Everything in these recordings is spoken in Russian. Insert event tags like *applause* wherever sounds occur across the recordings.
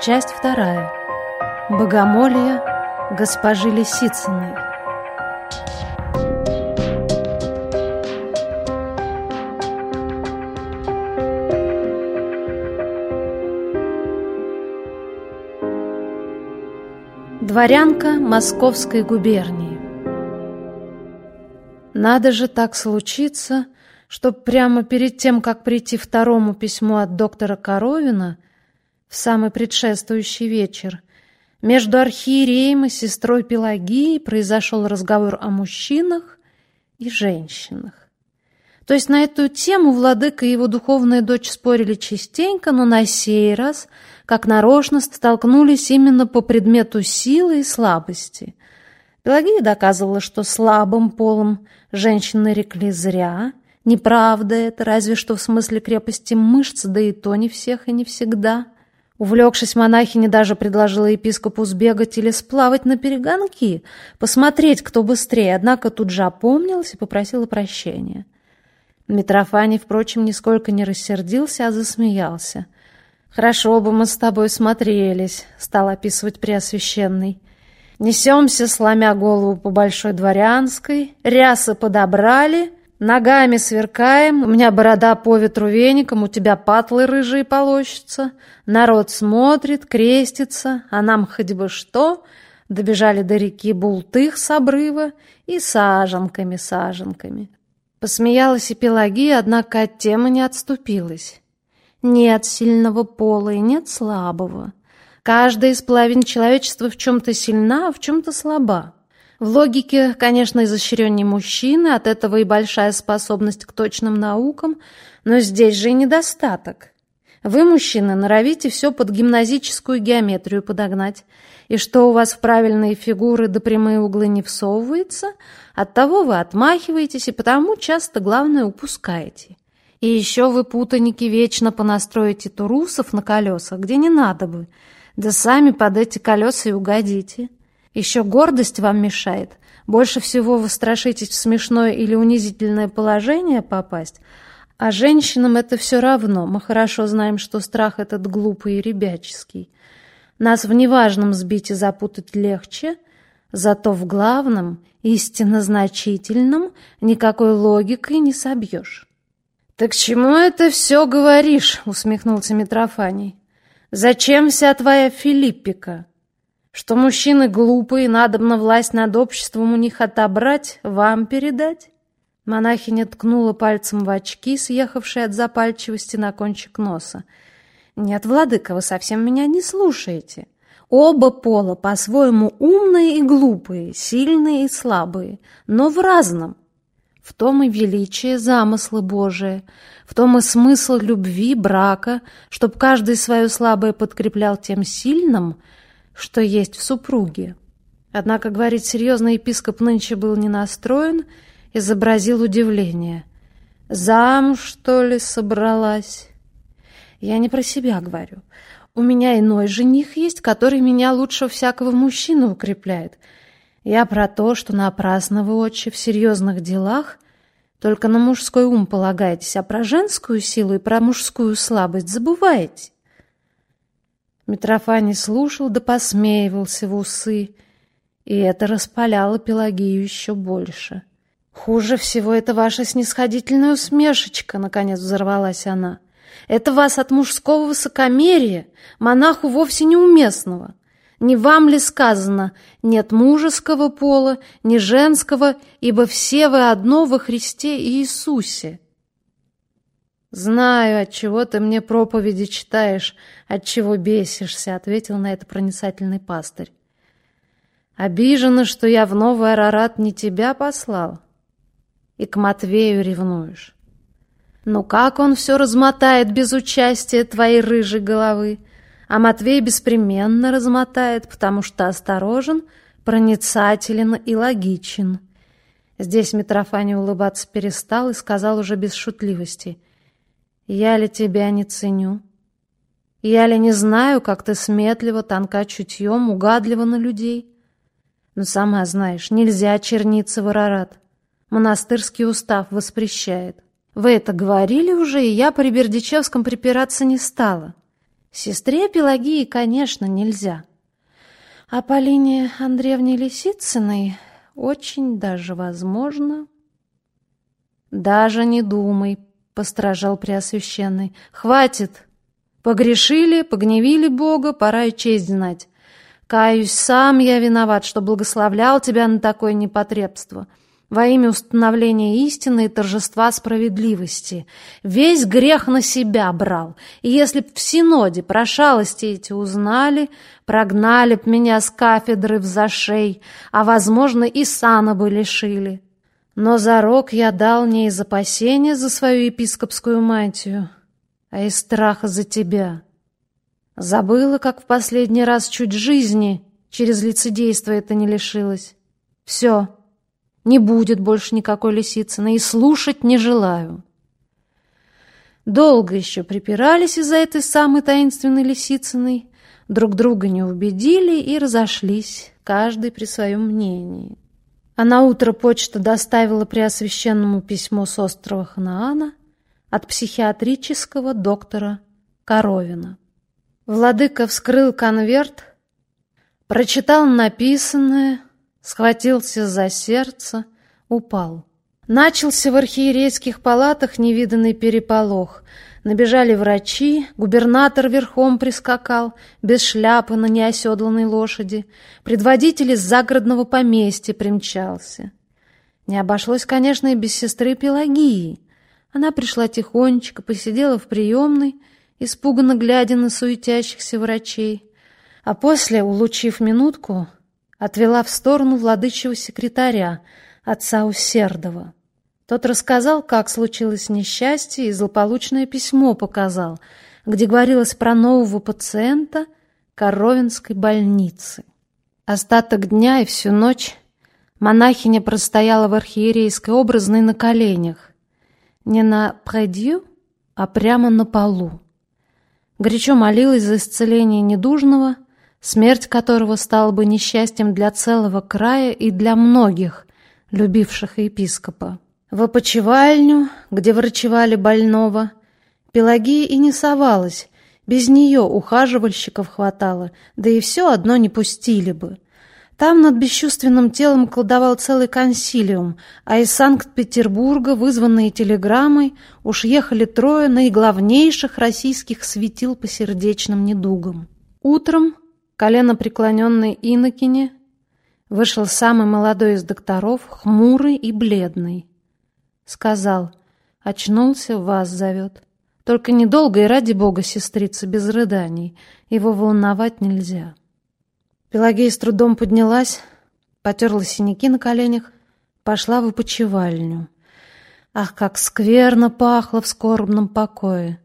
Часть вторая. Богомолье госпожи Лисицыной. Дворянка Московской губернии. Надо же так случиться, чтоб прямо перед тем, как прийти второму письму от доктора Коровина, в самый предшествующий вечер, между архиереем и сестрой Пелагией произошел разговор о мужчинах и женщинах. То есть на эту тему владыка и его духовная дочь спорили частенько, но на сей раз, как нарочно, столкнулись именно по предмету силы и слабости. Пелагия доказывала, что слабым полом женщины рекли зря, неправда это, разве что в смысле крепости мышц, да и то не всех и не всегда – Увлекшись, монахиня даже предложила епископу сбегать или сплавать на перегонки, посмотреть, кто быстрее, однако тут же опомнилась и попросила прощения. Митрофаний, впрочем, нисколько не рассердился, а засмеялся. «Хорошо бы мы с тобой смотрелись», — стал описывать Преосвященный. «Несемся, сломя голову по Большой Дворянской, рясы подобрали, Ногами сверкаем, у меня борода по ветру веником, у тебя патлы рыжие полощутся. Народ смотрит, крестится, а нам хоть бы что. Добежали до реки Бултых с обрыва и саженками-саженками. Посмеялась и Пелагия, однако от темы не отступилась. Нет сильного пола и нет слабого. Каждая из половин человечества в чем-то сильна, а в чем-то слаба. В логике, конечно, изощреннее мужчины, от этого и большая способность к точным наукам, но здесь же и недостаток. Вы, мужчины, норовите все под гимназическую геометрию подогнать. И что у вас в правильные фигуры да прямые углы не всовывается, оттого вы отмахиваетесь и потому часто главное упускаете. И еще вы, путаники, вечно понастроите турусов на колесах, где не надо бы, да сами под эти колеса и угодите. Еще гордость вам мешает. Больше всего вы страшитесь в смешное или унизительное положение попасть, а женщинам это все равно. Мы хорошо знаем, что страх этот глупый и ребяческий. Нас в неважном сбить и запутать легче, зато в главном, истинно значительном, никакой логикой не собьешь. «Так чему это все говоришь?» — усмехнулся Митрофаний. «Зачем вся твоя Филиппика?» Что мужчины глупые, надобно власть над обществом у них отобрать, вам передать? Монахиня ткнула пальцем в очки, съехавшие от запальчивости на кончик носа. «Нет, владыка, вы совсем меня не слушаете. Оба пола по-своему умные и глупые, сильные и слабые, но в разном. В том и величие замысла Божия, в том и смысл любви, брака, чтоб каждый свое слабое подкреплял тем сильным — что есть в супруге. Однако говорить серьезно епископ нынче был не настроен, изобразил удивление. «Замуж, что ли, собралась?» «Я не про себя говорю. У меня иной жених есть, который меня лучше всякого мужчины укрепляет. Я про то, что напрасно вы, отче, в серьезных делах только на мужской ум полагаетесь, а про женскую силу и про мужскую слабость забываете. Митрофаний слушал да посмеивался в усы, и это распаляло Пелагию еще больше. «Хуже всего это ваша снисходительная усмешечка», — наконец взорвалась она. «Это вас от мужского высокомерия, монаху вовсе неуместного. Не вам ли сказано, нет мужеского пола, ни женского, ибо все вы одно во Христе Иисусе?» «Знаю, от чего ты мне проповеди читаешь, от чего бесишься», — ответил на это проницательный пастырь. «Обижена, что я в Новый Арарат не тебя послал, и к Матвею ревнуешь. Ну как он все размотает без участия твоей рыжей головы? А Матвей беспременно размотает, потому что осторожен, проницателен и логичен». Здесь Митрофаний улыбаться перестал и сказал уже без шутливости — я ли тебя не ценю? Я ли не знаю, как ты сметливо, тонка чутьем, угадлива на людей? Но сама знаешь, нельзя черниться в Арарат. Монастырский устав воспрещает. Вы это говорили уже, и я при Бердичевском припираться не стала. Сестре Пелагии, конечно, нельзя. А Полине Андреевне Лисицыной очень даже возможно. «Даже не думай», — постражал Преосвященный. «Хватит! Погрешили, погневили Бога, пора и честь знать. Каюсь, сам я виноват, что благословлял тебя на такое непотребство» во имя установления истины и торжества справедливости. Весь грех на себя брал, и если б в Синоде про шалости эти узнали, прогнали б меня с кафедры в зашей, а, возможно, и сана бы лишили. Но зарок я дал не из опасения за свою епископскую мантию, а из страха за тебя. Забыла, как в последний раз чуть жизни через лицедейство это не лишилось. Все. Не будет больше никакой Лисицыной, и слушать не желаю. Долго еще припирались из-за этой самой таинственной Лисицыной, друг друга не убедили и разошлись, каждый при своем мнении. А на утро почта доставила Преосвященному письмо с острова Ханаана от психиатрического доктора Коровина. Владыка вскрыл конверт, прочитал написанное — схватился за сердце, упал. Начался в архиерейских палатах невиданный переполох. Набежали врачи, губернатор верхом прискакал, без шляпы на неоседланной лошади, предводитель из загородного поместья примчался. Не обошлось, конечно, и без сестры Пелагии. Она пришла тихонечко, посидела в приемной, испуганно глядя на суетящихся врачей, а после, улучив минутку, отвела в сторону владычего секретаря, отца Усердова. Тот рассказал, как случилось несчастье, и злополучное письмо показал, где говорилось про нового пациента Коровинской больницы. Остаток дня и всю ночь монахиня простояла в архиерейской образной на коленях, не на предью, а прямо на полу. Горячо молилась за исцеление недужного — смерть которого стала бы несчастьем для целого края и для многих, любивших епископа. В опочивальню, где врачевали больного, Пелагея и не совалась, без нее ухаживальщиков хватало, да и все одно не пустили бы. Там над бесчувственным телом колдовал целый консилиум, а из Санкт-Петербурга, вызванные телеграммой, уж ехали трое наиглавнейших российских светил по сердечным недугам. Утром колено преклоненной инокине вышел самый молодой из докторов, хмурый и бледный. Сказал, очнулся, вас зовет. Только недолго и ради бога, сестрица, без рыданий. Его волновать нельзя. Пелагея с трудом поднялась, потерла синяки на коленях, пошла в опочивальню. Ах, как скверно пахло в скорбном покое!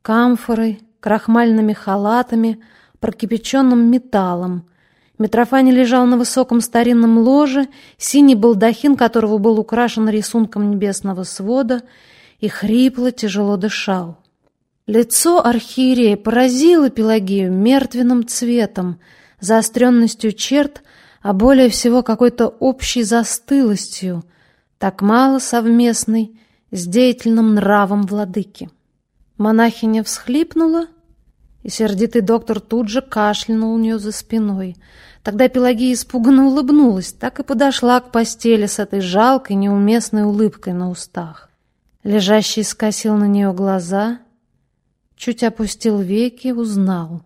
Камфорой, крахмальными халатами — прокипяченным металлом. Митрофани лежал на высоком старинном ложе, синий балдахин которого был украшен рисунком небесного свода, и хрипло тяжело дышал. Лицо архиерея поразило Пелагею мертвенным цветом, заостренностью черт, а более всего какой-то общей застылостью, так мало совместной с деятельным нравом владыки. Монахиня всхлипнула и сердитый доктор тут же кашлянул у нее за спиной. Тогда Пелагея испуганно улыбнулась, так и подошла к постели с этой жалкой, неуместной улыбкой на устах. Лежащий скосил на нее глаза, чуть опустил веки, узнал.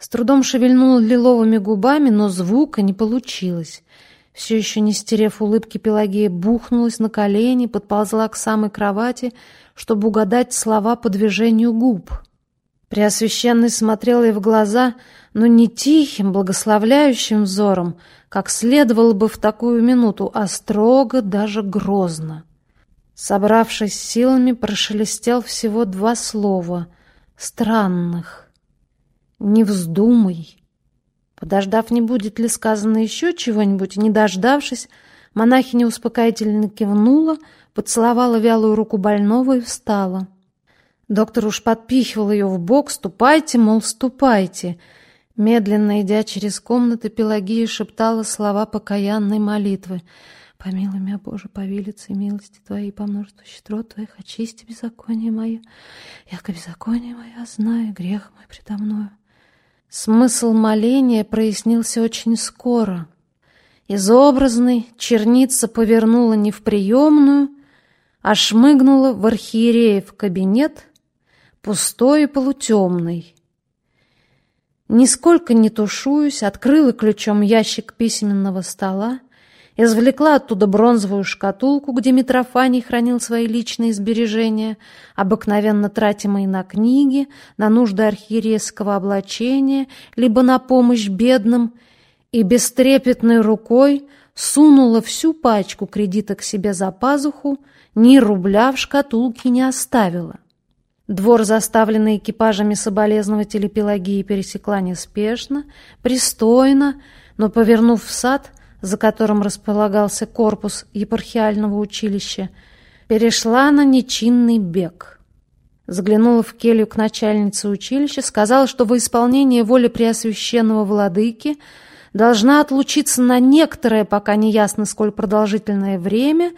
С трудом шевельнул лиловыми губами, но звука не получилось. Все еще не стерев улыбки, Пелагея бухнулась на колени, подползла к самой кровати, чтобы угадать слова по движению губ — Преосвященный смотрел ей в глаза, но не тихим, благословляющим взором, как следовало бы в такую минуту, а строго, даже грозно. Собравшись силами, прошелестел всего два слова, странных. «Не вздумай». Подождав, не будет ли сказано еще чего-нибудь, не дождавшись, монахиня успокоительно кивнула, поцеловала вялую руку больного и встала. Доктор уж подпихивал ее в бок, ступайте, мол, ступайте. Медленно идя через комнаты, Пелагия шептала слова покаянной молитвы. Помилуй меня, Боже, по велице милости Твоей, по множеству щедрот Твоих, очисти беззаконие мое, яко беззаконие мое, знаю, грех мой предо мною. Смысл моления прояснился очень скоро. Из образной черница повернула не в приемную, а шмыгнула в архиереев кабинет, пустой и полутемный. Нисколько не тушуюсь, открыла ключом ящик письменного стола, извлекла оттуда бронзовую шкатулку, где Митрофаний хранил свои личные сбережения, обыкновенно тратимые на книги, на нужды архиерейского облачения, либо на помощь бедным, и бестрепетной рукой сунула всю пачку кредита к себе за пазуху, ни рубля в шкатулке не оставила. Двор, заставленный экипажами соболезнователей Пелагии, пересекла неспешно, пристойно, но, повернув в сад, за которым располагался корпус епархиального училища, перешла на нечинный бег. Заглянула в келью к начальнице училища, сказала, что во исполнение воли Преосвященного Владыки должна отлучиться на некоторое, пока не ясно сколь продолжительное время,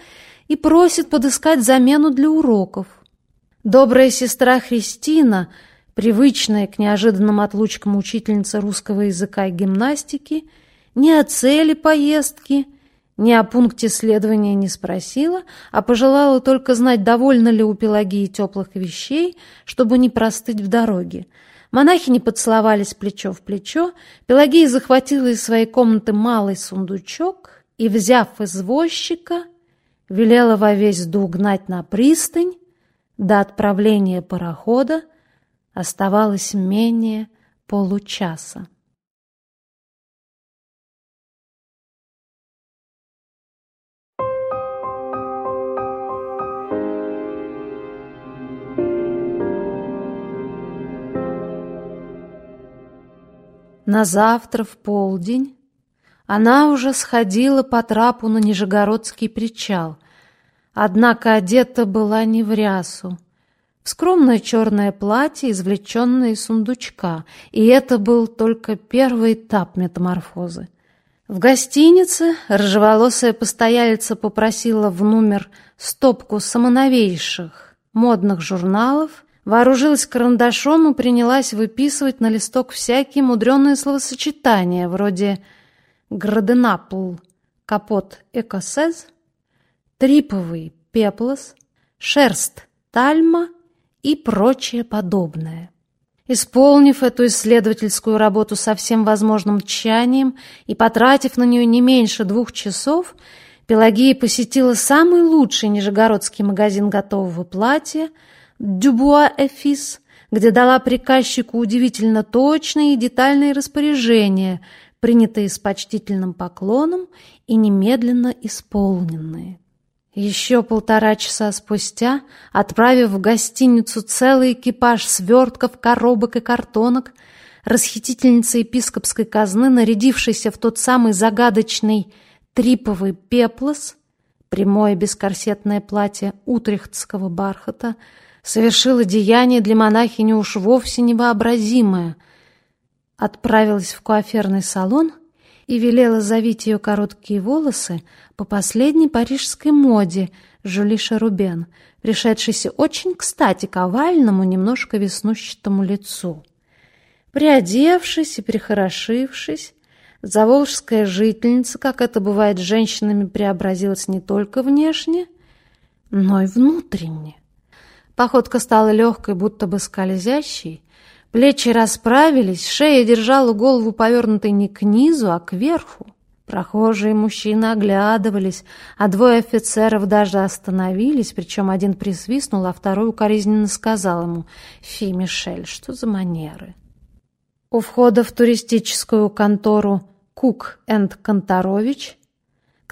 и просит подыскать замену для уроков. Добрая сестра Христина, привычная к неожиданным отлучкам учительница русского языка и гимнастики, ни о цели поездки, ни о пункте следования не спросила, а пожелала только знать, довольно ли у Пелагии теплых вещей, чтобы не простыть в дороге. Монахи не поцеловались плечо в плечо, Пелагия захватила из своей комнаты малый сундучок и, взяв извозчика, велела во весь дух гнать на пристань, до отправления парохода оставалось менее получаса. На завтра в полдень она уже сходила по трапу на Нижегородский причал, однако одета была не в рясу, в скромное черное платье, извлеченное из сундучка, и это был только первый этап метаморфозы. В гостинице рыжеволосая постоялица попросила в номер стопку самоновейших модных журналов Вооружилась карандашом и принялась выписывать на листок всякие мудреные словосочетания, вроде «граденапл», «капот экосез», «триповый пеплос», «шерст тальма» и прочее подобное. Исполнив эту исследовательскую работу со всем возможным тщанием и потратив на нее не меньше двух часов, Пелагея посетила самый лучший нижегородский магазин готового платья – Дюбуа-Эфис, где дала приказчику удивительно точные и детальные распоряжения, принятые с почтительным поклоном и немедленно исполненные. Еще полтора часа спустя, отправив в гостиницу целый экипаж свертков, коробок и картонок, расхитительница епископской казны, нарядившаяся в тот самый загадочный триповый пеплос, прямое бескорсетное платье утрехтского бархата, совершила деяние для монахини уж вовсе невообразимое. Отправилась в куаферный салон и велела завить ее короткие волосы по последней парижской моде Жюли Шарубен, пришедшейся очень кстати к овальному, немножко веснущатому лицу. Приодевшись и прихорошившись, заволжская жительница, как это бывает с женщинами, преобразилась не только внешне, но и внутренне. Походка стала легкой, будто бы скользящей. Плечи расправились, шея держала голову повернутой не к низу, а к верху. Прохожие мужчины оглядывались, а двое офицеров даже остановились, причем один присвистнул, а второй укоризненно сказал ему «Фи, Мишель, что за манеры?» У входа в туристическую контору «Кук энд Конторович»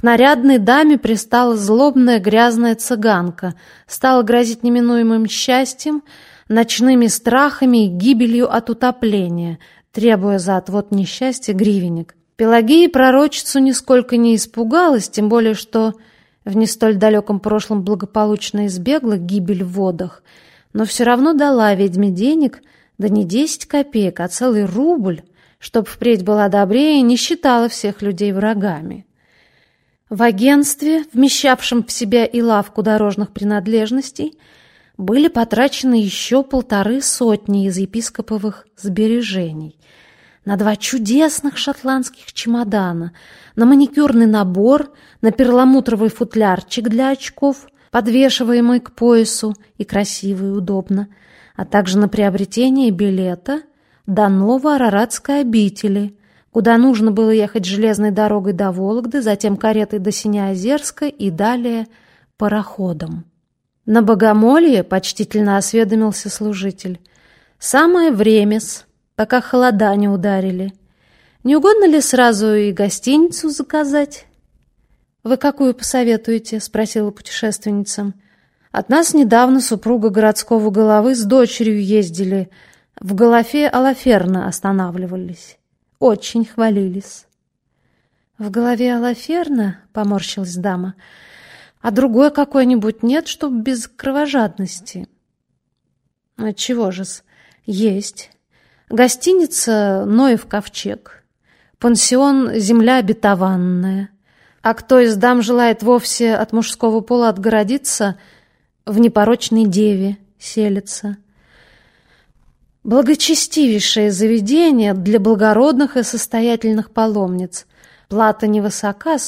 К нарядной даме пристала злобная грязная цыганка, стала грозить неминуемым счастьем, ночными страхами и гибелью от утопления, требуя за отвод несчастья гривенник. Пелагея пророчицу нисколько не испугалась, тем более что в не столь далеком прошлом благополучно избегла гибель в водах, но все равно дала ведьме денег, да не десять копеек, а целый рубль, чтоб впредь была добрее и не считала всех людей врагами. В агентстве, вмещавшем в себя и лавку дорожных принадлежностей, были потрачены еще полторы сотни из епископовых сбережений на два чудесных шотландских чемодана, на маникюрный набор, на перламутровый футлярчик для очков, подвешиваемый к поясу и красиво и удобно, а также на приобретение билета до Ново-Араратской обители, куда нужно было ехать железной дорогой до Вологды, затем каретой до Синеозерска и далее пароходом. На богомолье почтительно осведомился служитель. «Самое время-с, пока холода не ударили. Не угодно ли сразу и гостиницу заказать?» «Вы какую посоветуете?» — спросила путешественница. «От нас недавно супруга городского головы с дочерью ездили. В Голофе Алаферна останавливались. Очень хвалились». «В голове Алаферна?» — поморщилась дама — а другой какой-нибудь нет, чтоб без кровожадности? Отчего же-с? Есть. Гостиница «Ноев ковчег», пансион «Земля обетованная». А кто из дам желает вовсе от мужского пола отгородиться, в непорочной деве селится. Благочестивейшее заведение для благородных и состоятельных паломниц, Плата невысока,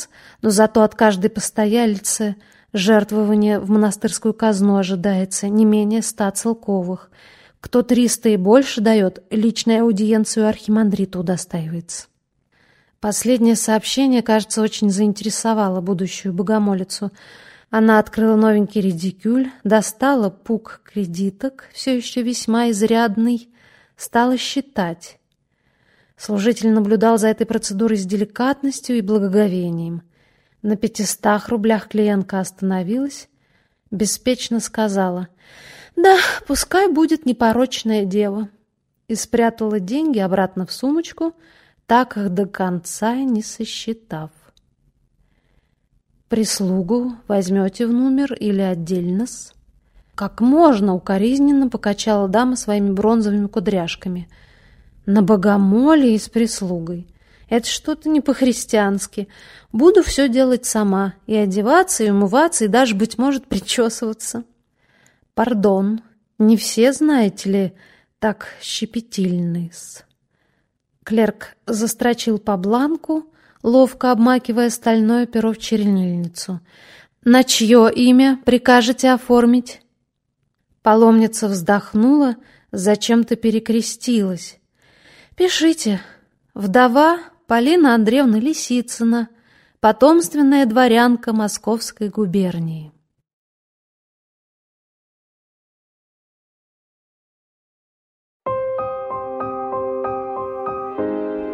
но зато от каждой постоялицы жертвование в монастырскую казну ожидается не менее ста целковых. Кто триста и больше дает, личную аудиенцию архимандриту удостаивается. Последнее сообщение, кажется, очень заинтересовало будущую богомолицу. Она открыла новенький редикюль, достала пук кредиток, все еще весьма изрядный, стала считать. Служитель наблюдал за этой процедурой с деликатностью и благоговением. На пятистах рублях клиентка остановилась, беспечно сказала «Да, пускай будет непорочное дело» и спрятала деньги обратно в сумочку, так их до конца не сосчитав. «Прислугу возьмете в номер или отдельно-с?» Как можно укоризненно покачала дама своими бронзовыми кудряшками — на богомоле и с прислугой. Это что-то не по-христиански. Буду все делать сама. И одеваться, и умываться, и даже, быть может, причесываться. Пардон, не все, знаете ли, так щепетильны-с. Клерк застрочил по бланку, ловко обмакивая стальное перо в чернильницу. «На чье имя прикажете оформить?» Паломница вздохнула, зачем-то перекрестилась. Пишите. Вдова Полина Андреевна Лисицына, потомственная дворянка Московской губернии.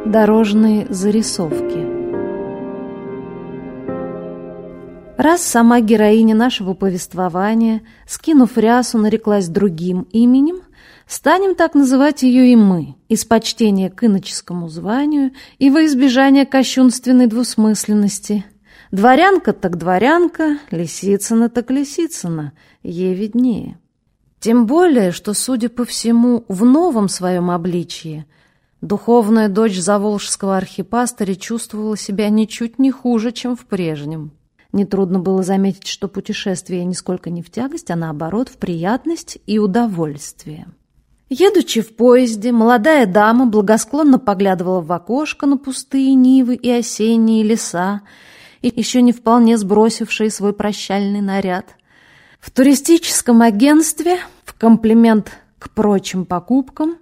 Дорожные зарисовки Раз сама героиня нашего повествования, скинув рясу, нареклась другим именем, Станем так называть ее и мы, из почтения к иноческому званию и во избежание кощунственной двусмысленности. Дворянка так дворянка, Лисицына так Лисицына, ей виднее. Тем более, что, судя по всему, в новом своем обличии духовная дочь заволжского архипастыря чувствовала себя ничуть не хуже, чем в прежнем. Нетрудно было заметить, что путешествие нисколько не в тягость, а наоборот в приятность и удовольствие. Едучи в поезде, молодая дама благосклонно поглядывала в окошко на пустые нивы и осенние леса, и еще не вполне сбросившие свой прощальный наряд. В туристическом агентстве, в комплимент к прочим покупкам,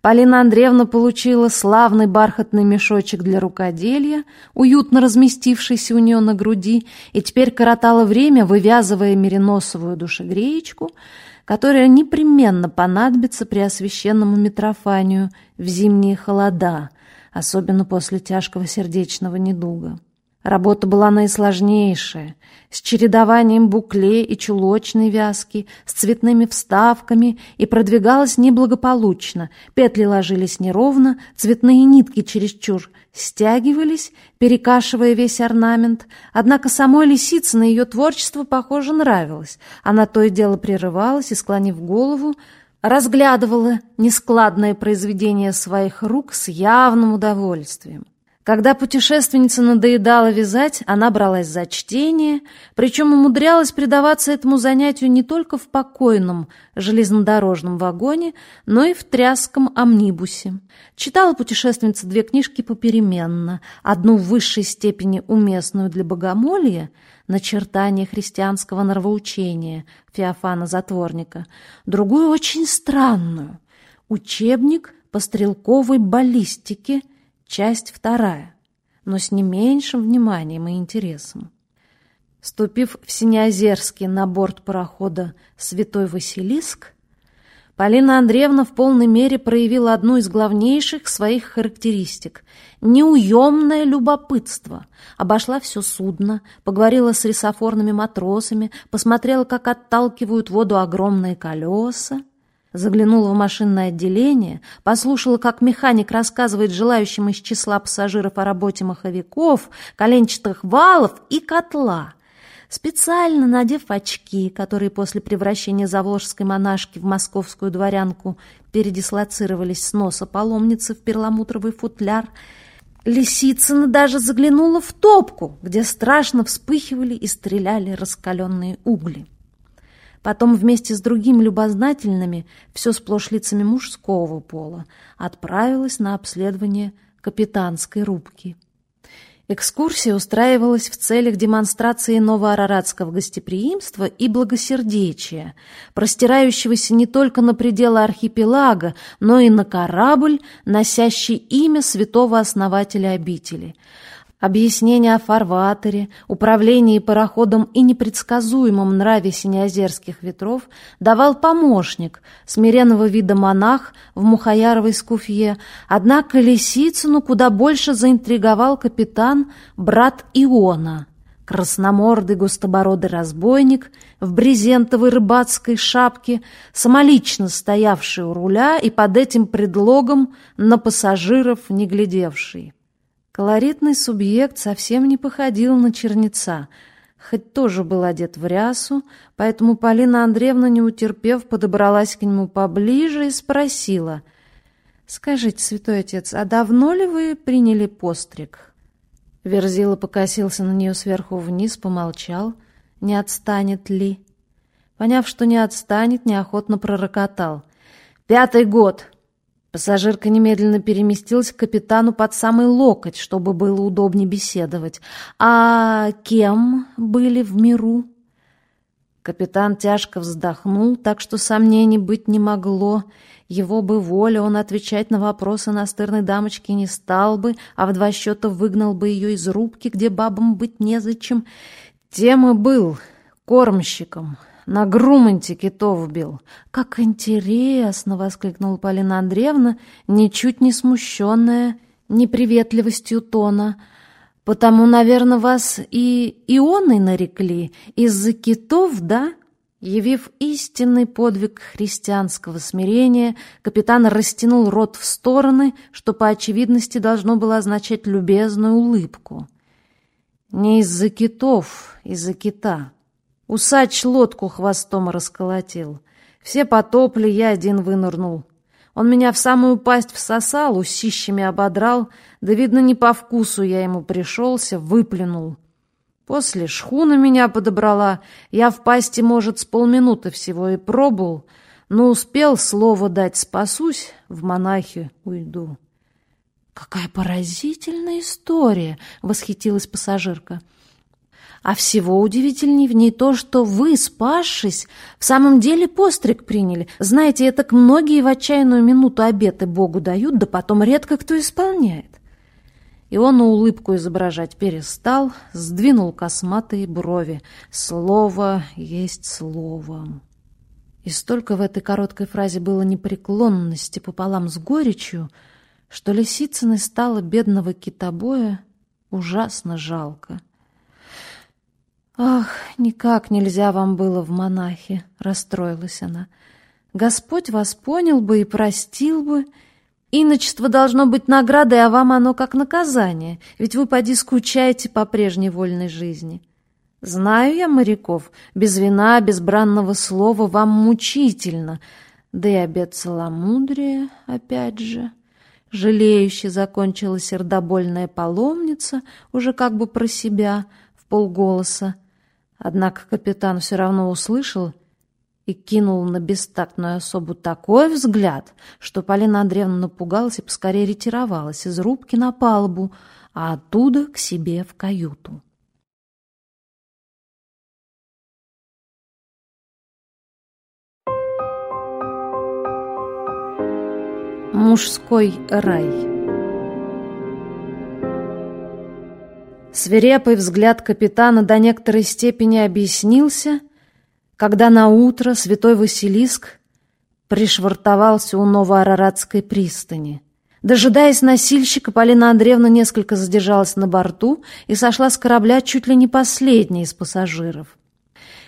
Полина Андреевна получила славный бархатный мешочек для рукоделия, уютно разместившийся у нее на груди, и теперь коротала время, вывязывая мериносовую душегреечку — которая непременно понадобится при освященному Митрофанию в зимние холода, особенно после тяжкого сердечного недуга. Работа была наисложнейшая, с чередованием букле и чулочной вязки, с цветными вставками и продвигалась неблагополучно. Петли ложились неровно, цветные нитки чересчур стягивались, перекашивая весь орнамент. Однако самой лисице на ее творчество, похоже, нравилось. Она то и дело прерывалась и, склонив голову, разглядывала нескладное произведение своих рук с явным удовольствием. Когда путешественница надоедала вязать, она бралась за чтение, причем умудрялась предаваться этому занятию не только в покойном железнодорожном вагоне, но и в тряском амнибусе. Читала путешественница две книжки попеременно, одну в высшей степени уместную для богомолья «Начертание христианского нравоучения» Феофана Затворника, другую очень странную «Учебник по стрелковой баллистике» Часть вторая, но с не меньшим вниманием и интересом. Ступив в Синеозерске на борт парохода «Святой Василиск», Полина Андреевна в полной мере проявила одну из главнейших своих характеристик – неуемное любопытство. Обошла все судно, поговорила с рисофорными матросами, посмотрела, как отталкивают воду огромные колеса, Заглянула в машинное отделение, послушала, как механик рассказывает желающим из числа пассажиров о работе маховиков, коленчатых валов и котла. Специально надев очки, которые после превращения заволжской монашки в московскую дворянку передислоцировались с носа паломницы в перламутровый футляр, Лисицына даже заглянула в топку, где страшно вспыхивали и стреляли раскаленные угли. Потом вместе с другими любознательными, все сплошь лицами мужского пола, отправилась на обследование капитанской рубки. Экскурсия устраивалась в целях демонстрации новоараратского гостеприимства и благосердечия, простирающегося не только на пределы архипелага, но и на корабль, носящий имя святого основателя обители – Объяснение о фарватере, управлении пароходом и непредсказуемом нраве синеозерских ветров давал помощник, смиренного вида монах в мухаяровой скуфье, однако Лисицыну куда больше заинтриговал капитан, брат Иона, красномордый густобородый разбойник в брезентовой рыбацкой шапке, самолично стоявший у руля и под этим предлогом на пассажиров не глядевший. Колоритный субъект совсем не походил на черница, хоть тоже был одет в рясу, поэтому Полина Андреевна, не утерпев, подобралась к нему поближе и спросила, «Скажите, святой отец, а давно ли вы приняли постриг?» Верзила покосился на нее сверху вниз, помолчал, не отстанет ли. Поняв, что не отстанет, неохотно пророкотал. «Пятый год!» Пассажирка немедленно переместилась к капитану под самый локоть, чтобы было удобнее беседовать. «А кем были в миру?» Капитан тяжко вздохнул, так что сомнений быть не могло. Его бы воля, он отвечать на вопросы настырной дамочки не стал бы, а в два счета выгнал бы ее из рубки, где бабам быть незачем. Тем и был кормщиком, на Грумонте китов бил. Как интересно, воскликнула Полина Андреевна, ничуть не смущенная неприветливостью тона. Потому, наверное, вас и ионы нарекли из-за китов, да? Явив истинный подвиг христианского смирения, капитан растянул рот в стороны, что по очевидности должно было означать любезную улыбку. Не из-за китов, из-за кита. Усач лодку хвостом расколотил. Все потопли, я один вынырнул. Он меня в самую пасть всосал, усищами ободрал, да, видно, не по вкусу я ему пришелся, выплюнул. После шхуна меня подобрала, я в пасти, может, с полминуты всего и пробовал, но успел слово дать «спасусь», в монахи уйду. «Какая поразительная история!» — восхитилась пассажирка. А всего удивительней в ней то, что вы, спасшись, в самом деле постриг приняли. Знаете, это многие в отчаянную минуту обеты Богу дают, да потом редко кто исполняет. И он улыбку изображать перестал, сдвинул косматые брови. Слово есть слово. И столько в этой короткой фразе было непреклонности пополам с горечью, что Лисицыной стало бедного китобоя ужасно жалко. «Ах, никак нельзя вам было в монахи!» — расстроилась она. «Господь вас понял бы и простил бы. Иночество должно быть наградой, а вам оно как наказание, ведь вы поди скучаете по прежней вольной жизни. Знаю я моряков, без вина, без бранного слова вам мучительно, да и обед целомудрия опять же». жалеюще закончила сердобольная паломница, уже как бы про себя, в полголоса. Однако капитан все равно услышал и кинул на бестактную особу такой взгляд, что Полина Андреевна напугалась и поскорее ретировалась из рубки на палубу, а оттуда к себе в каюту. Мужской рай Свирепый взгляд капитана до некоторой степени объяснился, когда на утро святой Василиск пришвартовался у Новоараратской пристани. Дожидаясь носильщика, Полина Андреевна несколько задержалась на борту и сошла с корабля чуть ли не последней из пассажиров.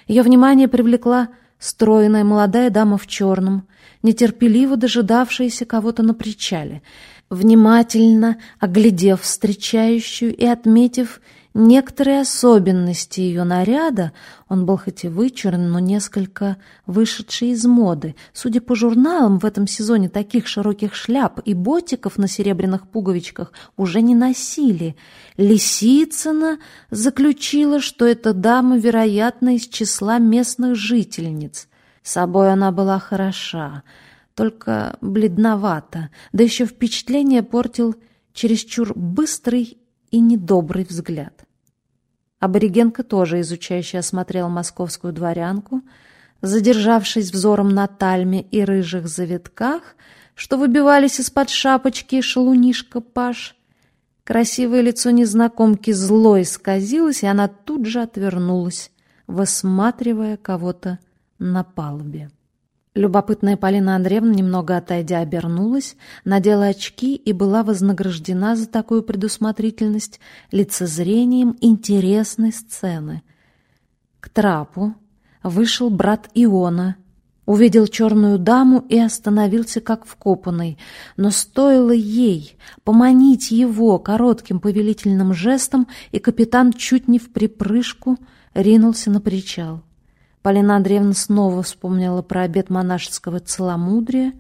Ее внимание привлекла стройная молодая дама в черном, нетерпеливо дожидавшаяся кого-то на причале. Внимательно оглядев встречающую и отметив некоторые особенности ее наряда, он был хоть и вычурен, но несколько вышедший из моды. Судя по журналам, в этом сезоне таких широких шляп и ботиков на серебряных пуговичках уже не носили. Лисицына заключила, что эта дама, вероятно, из числа местных жительниц. Собой она была хороша, только бледновата, да еще впечатление портил чересчур быстрый и недобрый взгляд. Аборигенка тоже изучающе осмотрел московскую дворянку, задержавшись взором на тальме и рыжих завитках, что выбивались из-под шапочки шалунишка Паш. Красивое лицо незнакомки зло исказилось, и она тут же отвернулась, высматривая кого-то на палубе. Любопытная Полина Андреевна, немного отойдя, обернулась, надела очки и была вознаграждена за такую предусмотрительность лицезрением интересной сцены. К трапу вышел брат Иона, увидел черную даму и остановился как вкопанный, но стоило ей поманить его коротким повелительным жестом, и капитан чуть не в припрыжку ринулся на причал. Полина Андреевна снова вспомнила про обет монашеского целомудрия,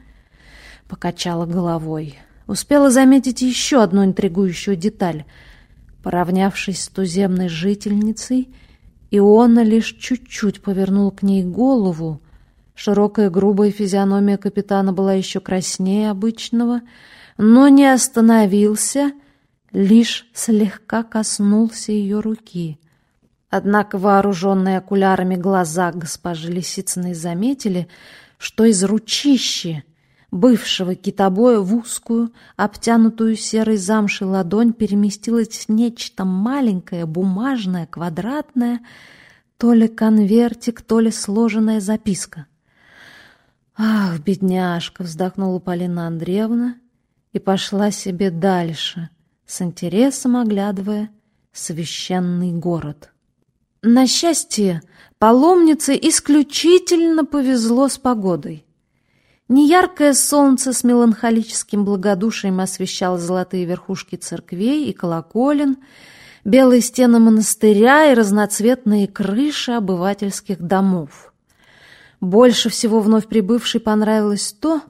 покачала головой. Успела заметить еще одну интригующую деталь. Поравнявшись с туземной жительницей, Иона лишь чуть-чуть повернул к ней голову. Широкая грубая физиономия капитана была еще краснее обычного, но не остановился, лишь слегка коснулся ее руки. Однако вооруженные окулярами глаза госпожи Лисицыной заметили, что из ручищи бывшего китобоя в узкую, обтянутую серой замшей ладонь переместилось нечто маленькое, бумажное, квадратное, то ли конвертик, то ли сложенная записка. «Ах, бедняжка!» — вздохнула Полина Андреевна и пошла себе дальше, с интересом оглядывая священный город. На счастье, паломнице исключительно повезло с погодой. Неяркое солнце с меланхолическим благодушием освещало золотые верхушки церквей и колоколен, белые стены монастыря и разноцветные крыши обывательских домов. Больше всего вновь прибывшей понравилось то,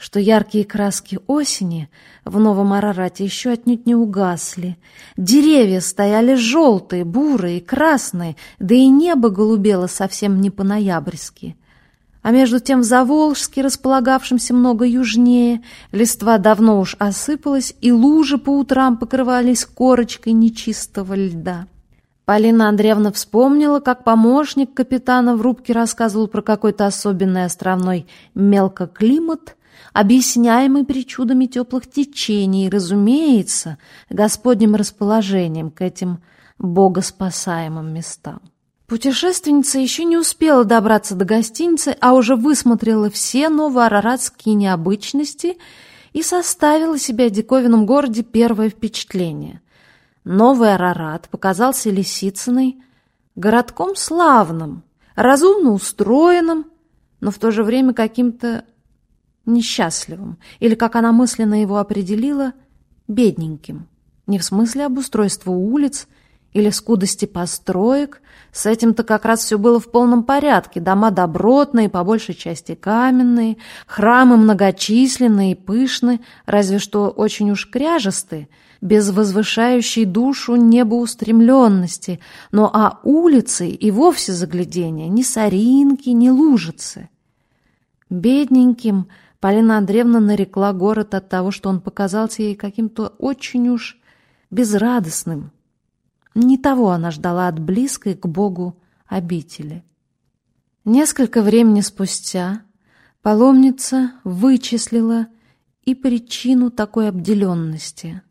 что яркие краски осени в Новом Арарате еще отнюдь не угасли. Деревья стояли желтые, бурые, красные, да и небо голубело совсем не по-ноябрьски. А между тем в Заволжске, располагавшемся много южнее, листва давно уж осыпалась, и лужи по утрам покрывались корочкой нечистого льда. Полина Андреевна вспомнила, как помощник капитана в рубке рассказывал про какой-то особенный островной мелкоклимат, объясняемый причудами теплых течений, разумеется, Господним расположением к этим богоспасаемым местам. Путешественница еще не успела добраться до гостиницы, а уже высмотрела все новоараратские необычности и составила себе о диковинном городе первое впечатление. Новый Арарат показался Лисицыной городком славным, разумно устроенным, но в то же время каким-то несчастливым, или, как она мысленно его определила, бедненьким. Не в смысле обустройства улиц или скудости построек. С этим-то как раз все было в полном порядке. Дома добротные, по большей части каменные, храмы многочисленные и пышные, разве что очень уж кряжестые, без возвышающей душу небоустремленности, но а улицы и вовсе заглядения ни соринки, ни лужицы. Бедненьким Полина Андреевна нарекла город от того, что он показался ей каким-то очень уж безрадостным, не того она ждала от близкой к Богу обители. Несколько времени спустя паломница вычислила и причину такой обделенности.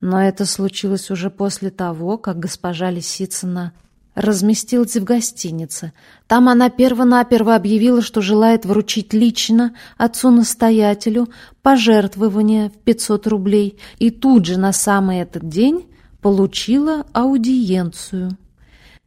Но это случилось уже после того, как госпожа Лисицына разместилась в гостинице. Там она перво-наперво объявила, что желает вручить лично отцу-настоятелю пожертвование в 500 рублей, и тут же на самый этот день получила аудиенцию.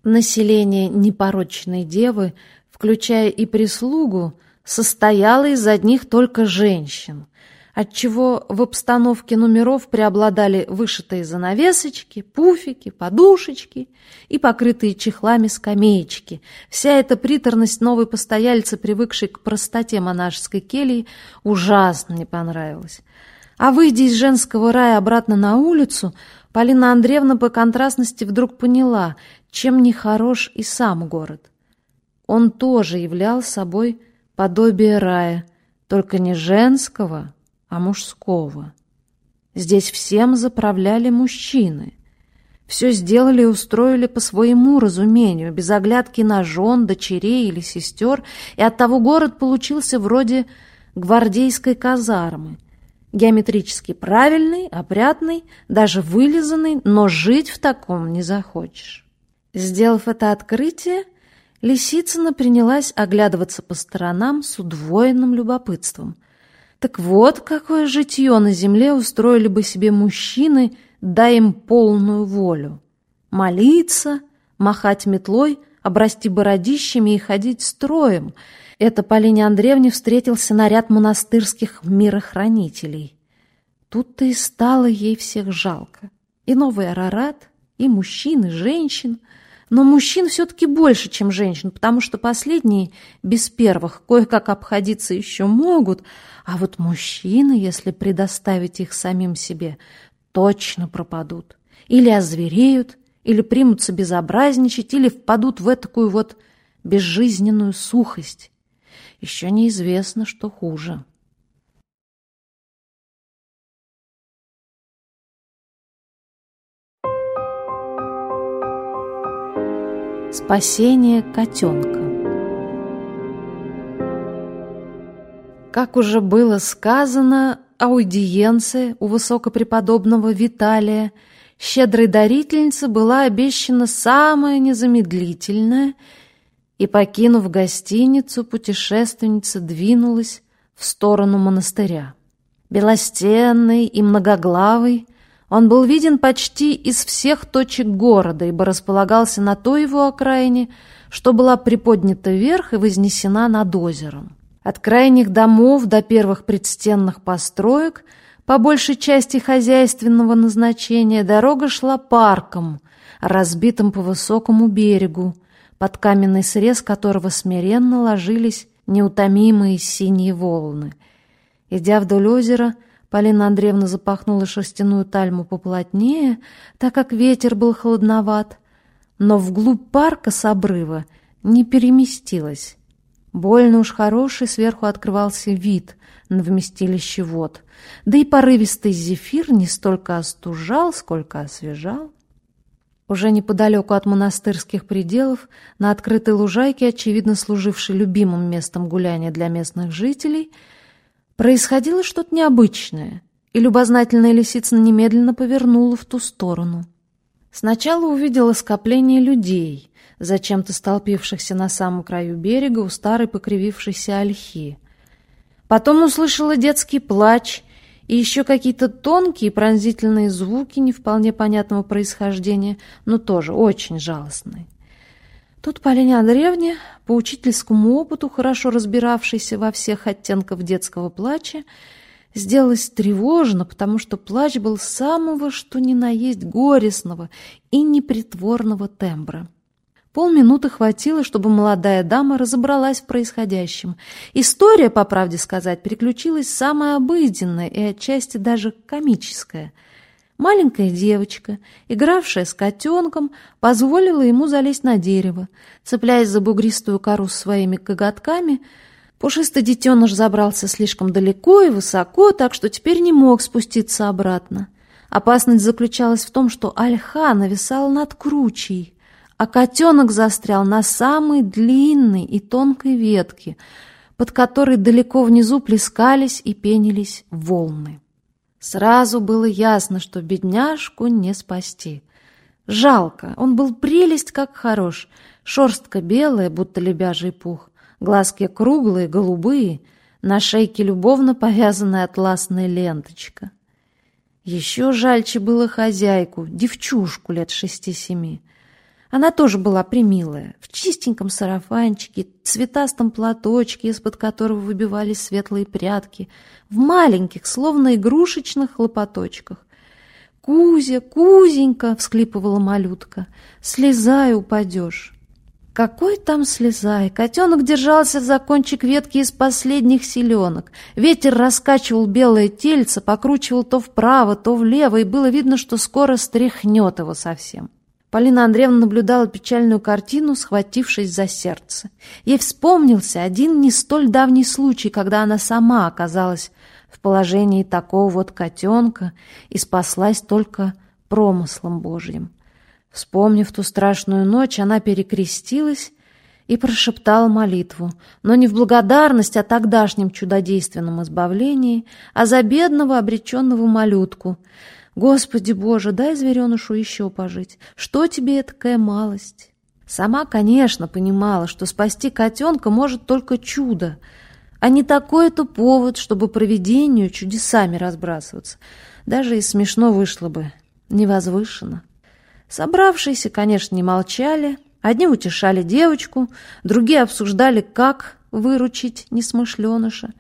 Население непорочной девы, включая и прислугу, состояло из одних только женщин, отчего в обстановке номеров преобладали вышитые занавесочки, пуфики, подушечки и покрытые чехлами скамеечки. Вся эта приторность новой постояльца, привыкшей к простоте монашеской кельи, ужасно не понравилась. А выйдя из женского рая обратно на улицу, Полина Андреевна по контрастности вдруг поняла, чем нехорош и сам город. Он тоже являл собой подобие рая, только не женского, а мужского. Здесь всем заправляли мужчины. Все сделали и устроили по своему разумению, без оглядки на жен, дочерей или сестер, и оттого город получился вроде гвардейской казармы, Геометрически правильный, опрятный, даже вылизанный, но жить в таком не захочешь. Сделав это открытие, Лисицына принялась оглядываться по сторонам с удвоенным любопытством. Так вот, какое житье на земле устроили бы себе мужчины, дай им полную волю. Молиться, махать метлой, обрасти бородищами и ходить строем — это Полине Андреевне встретился наряд монастырских мирохранителей. Тут-то и стало ей всех жалко. И новый Арарат, и мужчин, и женщин. Но мужчин все-таки больше, чем женщин, потому что последние без первых кое-как обходиться еще могут, а вот мужчины, если предоставить их самим себе, точно пропадут. Или озвереют, или примутся безобразничать, или впадут в такую вот безжизненную сухость. Еще неизвестно, что хуже. Спасение котенка Как уже было сказано, аудиенция у высокопреподобного Виталия щедрой дарительнице была обещана самая незамедлительная — и, покинув гостиницу, путешественница двинулась в сторону монастыря. Белостенный и многоглавый, он был виден почти из всех точек города, ибо располагался на той его окраине, что была приподнята вверх и вознесена над озером. От крайних домов до первых предстенных построек, по большей части хозяйственного назначения, дорога шла парком, разбитым по высокому берегу, под каменный срез которого смиренно ложились неутомимые синие волны. Идя вдоль озера, Полина Андреевна запахнула шерстяную тальму поплотнее, так как ветер был холодноват, но вглубь парка с обрыва не переместилась. Больно уж хороший сверху открывался вид на вместилище вод, да и порывистый зефир не столько остужал, сколько освежал. Уже неподалеку от монастырских пределов, на открытой лужайке, очевидно служившей любимым местом гуляния для местных жителей, происходило что-то необычное, и любознательная лисица немедленно повернула в ту сторону. Сначала увидела скопление людей, зачем-то столпившихся на самом краю берега у старой покривившейся ольхи. Потом услышала детский плач — и еще какие-то тонкие пронзительные звуки не вполне понятного происхождения, но тоже очень жалостные. Тут Полине Андреевне, по учительскому опыту, хорошо разбиравшейся во всех оттенках детского плача, Сделалось тревожно, потому что плач был самого что ни на есть горестного и непритворного тембра. Полминуты хватило, чтобы молодая дама разобралась в происходящем. История, по правде сказать, переключилась самая обыденная и отчасти даже комическая. Маленькая девочка, игравшая с котенком, позволила ему залезть на дерево. Цепляясь за бугристую кору своими коготками, пушистый детеныш забрался слишком далеко и высоко, так что теперь не мог спуститься обратно. Опасность заключалась в том, что Альха нависала над кручей, а котенок застрял на самой длинной и тонкой ветке, под которой далеко внизу плескались и пенились волны. Сразу было ясно, что бедняжку не спасти. Жалко, он был прелесть как хорош, шерстка белая, будто лебяжий пух, глазки круглые, голубые, на шейке любовно повязанная атласная ленточка. Еще жальче было хозяйку, девчушку лет шести-семи. Она тоже была примилая, в чистеньком сарафанчике, цветастом платочке, из-под которого выбивались светлые прятки, в маленьких, словно игрушечных хлопоточках. «Кузя, Кузенька!» — всклипывала малютка. «Слезай, упадешь!» Какой там слезай! Котенок держался за кончик ветки из последних селенок. Ветер раскачивал белое тельце, покручивал то вправо, то влево, и было видно, что скоро стряхнет его совсем. Полина Андреевна наблюдала печальную картину, схватившись за сердце. Ей вспомнился один не столь давний случай, когда она сама оказалась в положении такого вот котенка и спаслась только промыслом Божьим. Вспомнив ту страшную ночь, она перекрестилась и прошептала молитву, но не в благодарность о тогдашнем чудодейственном избавлении, а за бедного обреченного малютку — Господи Боже, дай зверенышу еще пожить. Что тебе такая малость? Сама, конечно, понимала, что спасти котенка может только чудо, а не такой-то повод, чтобы провидению чудесами разбрасываться. Даже и смешно вышло бы, невозвышенно. Собравшиеся, конечно, не молчали. Одни утешали девочку, другие обсуждали, как выручить несмышленыша.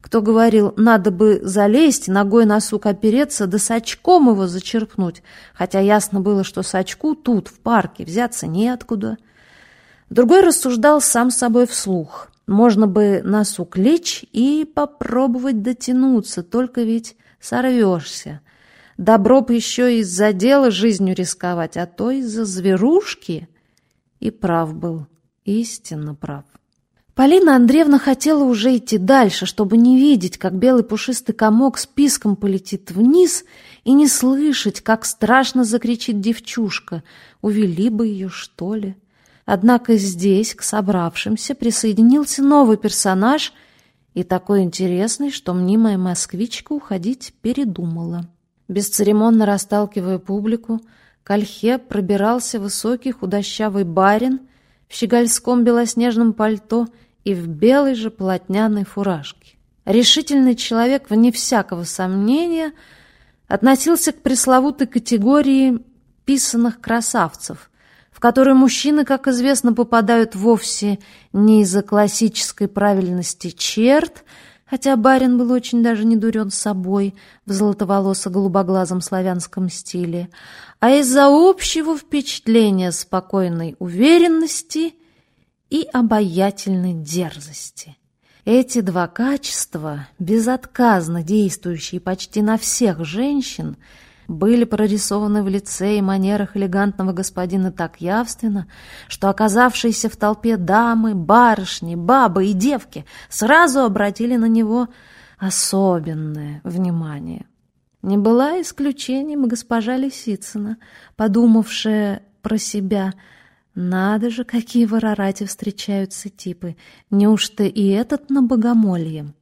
Кто говорил, надо бы залезть, ногой на сук опереться, да с очком его зачерпнуть, хотя ясно было, что с очку тут, в парке, взяться неоткуда. Другой рассуждал сам собой вслух. Можно бы на сук лечь и попробовать дотянуться, только ведь сорвешься. Добро бы еще из-за дела жизнью рисковать, а то из-за зверушки. И прав был, истинно прав. Полина Андреевна хотела уже идти дальше, чтобы не видеть, как белый пушистый комок с писком полетит вниз, и не слышать, как страшно закричит девчушка. Увели бы ее, что ли? Однако здесь, к собравшимся, присоединился новый персонаж, и такой интересный, что мнимая москвичка уходить передумала. Бесцеремонно расталкивая публику, к ольхе пробирался высокий худощавый барин в щегольском белоснежном пальто и в белой же полотняной фуражке. Решительный человек, вне всякого сомнения, относился к пресловутой категории писанных красавцев, в которую мужчины, как известно, попадают вовсе не из-за классической правильности черт, хотя барин был очень даже не дурен собой в золотоволосо-голубоглазом славянском стиле, а из-за общего впечатления спокойной уверенности и обаятельной дерзости. Эти два качества, безотказно действующие почти на всех женщин, были прорисованы в лице и манерах элегантного господина так явственно, что оказавшиеся в толпе дамы, барышни, бабы и девки сразу обратили на него особенное внимание. Не была исключением госпожа Лисицына, подумавшая про себя – надо же, какие в Арарате встречаются типы. Неужто и этот на богомолье?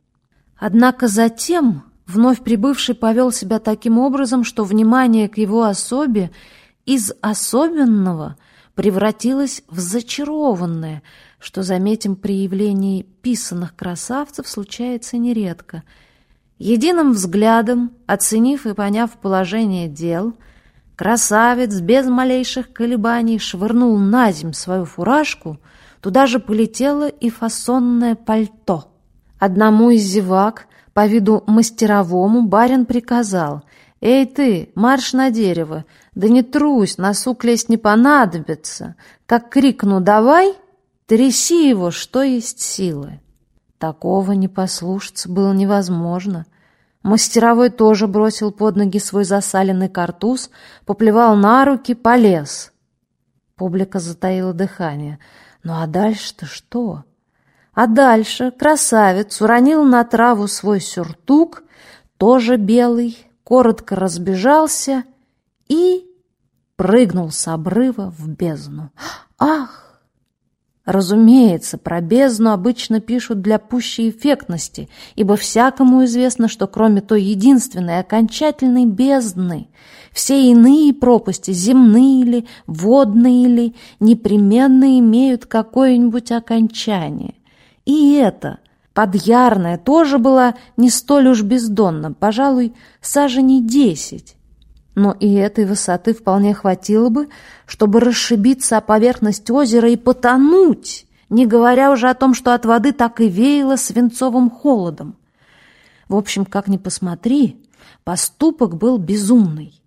Однако затем вновь прибывший повел себя таким образом, что внимание к его особе из особенного превратилось в зачарованное, что, заметим, при явлении писанных красавцев случается нередко. Единым взглядом, оценив и поняв положение дел – Красавец без малейших колебаний швырнул на земь свою фуражку, туда же полетело и фасонное пальто. Одному из зевак По виду мастеровому барин приказал «Эй ты, марш на дерево! Да не трусь, на сук лезть не понадобится! Как крикну «давай!» Тряси его, что есть силы!» Такого не послушаться было невозможно. Мастеровой тоже бросил под ноги свой засаленный картуз, поплевал на руки, полез. Публика затаила дыхание. Ну а дальше-то что? А дальше красавец уронил на траву свой сюртук, тоже белый, коротко разбежался и прыгнул с обрыва в бездну. Ах! Разумеется, про бездну обычно пишут для пущей эффектности, ибо всякому известно, что кроме той единственной окончательной бездны, все иные пропасти, земные ли, водные ли, непременно имеют какое-нибудь окончание. И это, подъярная, тоже была не столь уж бездонна, пожалуй, саженей десять но и этой высоты вполне хватило бы, чтобы расшибиться о поверхность озера и потонуть, не говоря уже о том, что от воды так и веяло свинцовым холодом. В общем, как ни посмотри, поступок был безумный.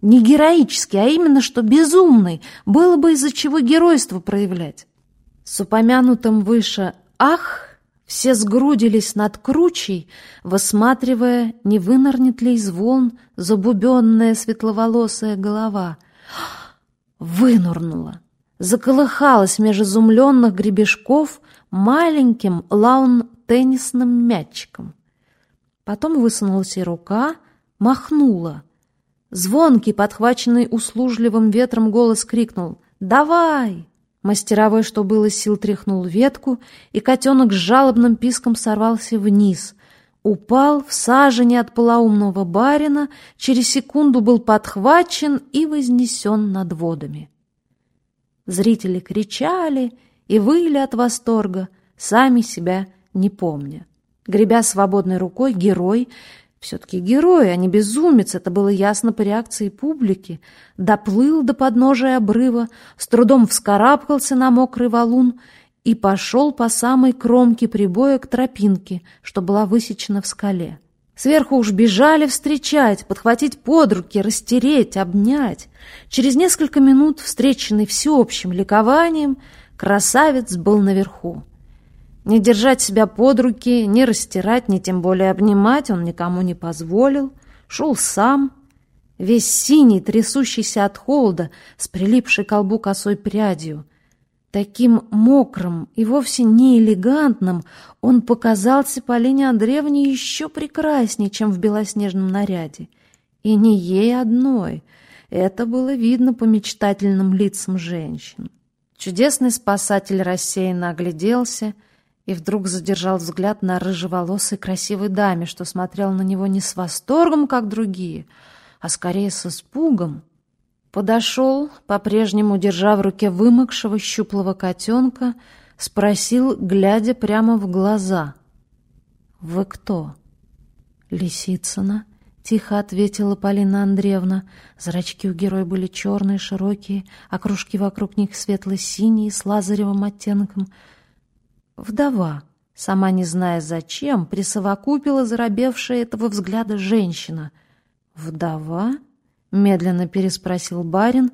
Не героический, а именно что безумный, было бы из-за чего геройство проявлять. С упомянутым выше «ах» Все сгрудились над кручей, высматривая, не вынырнет ли из волн забубенная светловолосая голова. Вынурнула, заколыхалась меж изумленных гребешков маленьким лаун-теннисным мячиком. Потом высунулась и рука, махнула. Звонкий, подхваченный услужливым ветром голос крикнул «Давай!» Мастеровой, что было сил, тряхнул ветку, и котенок с жалобным писком сорвался вниз. Упал в сажене от полоумного барина, через секунду был подхвачен и вознесен над водами. Зрители кричали и выли от восторга, сами себя не помня. Гребя свободной рукой, герой все-таки герой, а не безумец, это было ясно по реакции публики. Доплыл до подножия обрыва, с трудом вскарабкался на мокрый валун и пошел по самой кромке прибоя к тропинке, что была высечена в скале. Сверху уж бежали встречать, подхватить под руки, растереть, обнять. Через несколько минут, встреченный всеобщим ликованием, красавец был наверху. Не держать себя под руки, не растирать, ни тем более обнимать он никому не позволил. Шел сам, весь синий, трясущийся от холода, с прилипшей к колбу косой прядью. Таким мокрым и вовсе не элегантным он показался Полине Андреевне еще прекраснее, чем в белоснежном наряде. И не ей одной. Это было видно по мечтательным лицам женщин. Чудесный спасатель рассеянно огляделся — и вдруг задержал взгляд на рыжеволосой красивой даме, что смотрел на него не с восторгом, как другие, а скорее с испугом. Подошел, по-прежнему держа в руке вымокшего щуплого котенка, спросил, глядя прямо в глаза. «Вы кто?» «Лисицына», — тихо ответила Полина Андреевна. Зрачки у героя были черные, широкие, а кружки вокруг них светло-синие, с лазаревым оттенком — Вдова, сама не зная зачем, присовокупила заробевшая этого взгляда женщина. «Вдова?» — медленно переспросил барин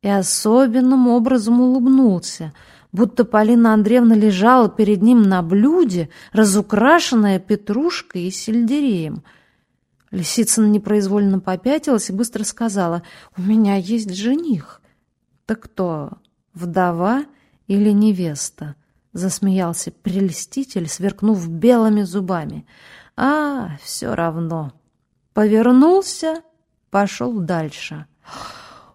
и особенным образом улыбнулся, будто Полина Андреевна лежала перед ним на блюде, разукрашенная петрушкой и сельдереем. Лисицына непроизвольно попятилась и быстро сказала, «У меня есть жених». «Так кто, вдова или невеста?» Засмеялся прелеститель, сверкнув белыми зубами. А, все равно. Повернулся, пошел дальше.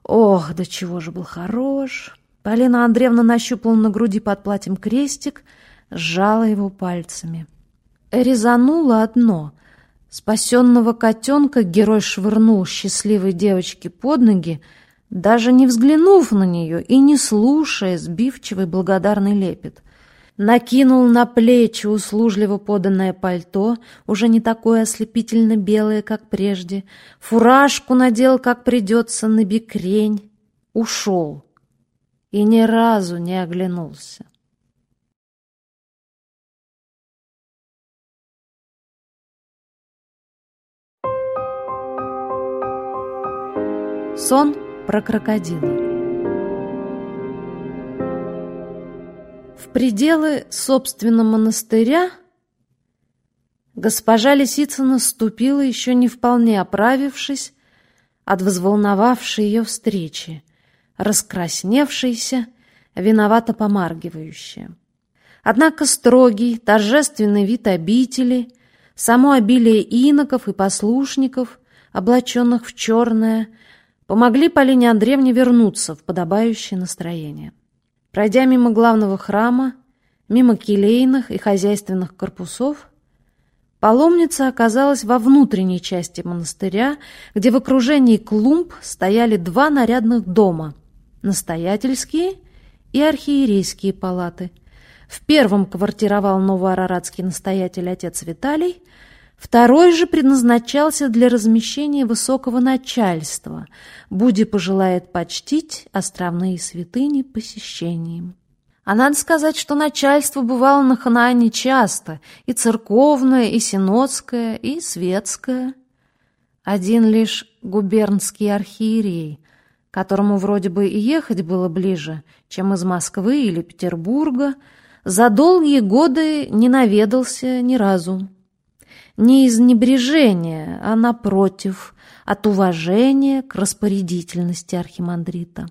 Ох, да чего же был хорош! Полина Андреевна нащупала на груди под платьем крестик, сжала его пальцами. Резануло одно. Спасенного котенка герой швырнул счастливой девочке под ноги, даже не взглянув на нее и не слушая сбивчивый благодарный лепет накинул на плечи услужливо поданное пальто, уже не такое ослепительно белое, как прежде, фуражку надел, как придется, на бекрень, ушел и ни разу не оглянулся. Сон про крокодила. В пределы собственного монастыря госпожа Лисицына ступила, еще не вполне оправившись от взволновавшей ее встречи, раскрасневшейся, виновато помаргивающая. Однако строгий, торжественный вид обители, само обилие иноков и послушников, облаченных в черное, помогли Полине Андреевне вернуться в подобающее настроение. Пройдя мимо главного храма, мимо келейных и хозяйственных корпусов, паломница оказалась во внутренней части монастыря, где в окружении клумб стояли два нарядных дома – настоятельские и архиерейские палаты. В первом квартировал новоараратский настоятель отец Виталий, второй же предназначался для размещения высокого начальства, Буди пожелает почтить островные святыни посещением. А надо сказать, что начальство бывало на Ханаане часто, и церковное, и синодское, и светское. Один лишь губернский архиерей, которому вроде бы и ехать было ближе, чем из Москвы или Петербурга, за долгие годы не наведался ни разу. Не из небрежения, а напротив, от уважения к распорядительности архимандрита.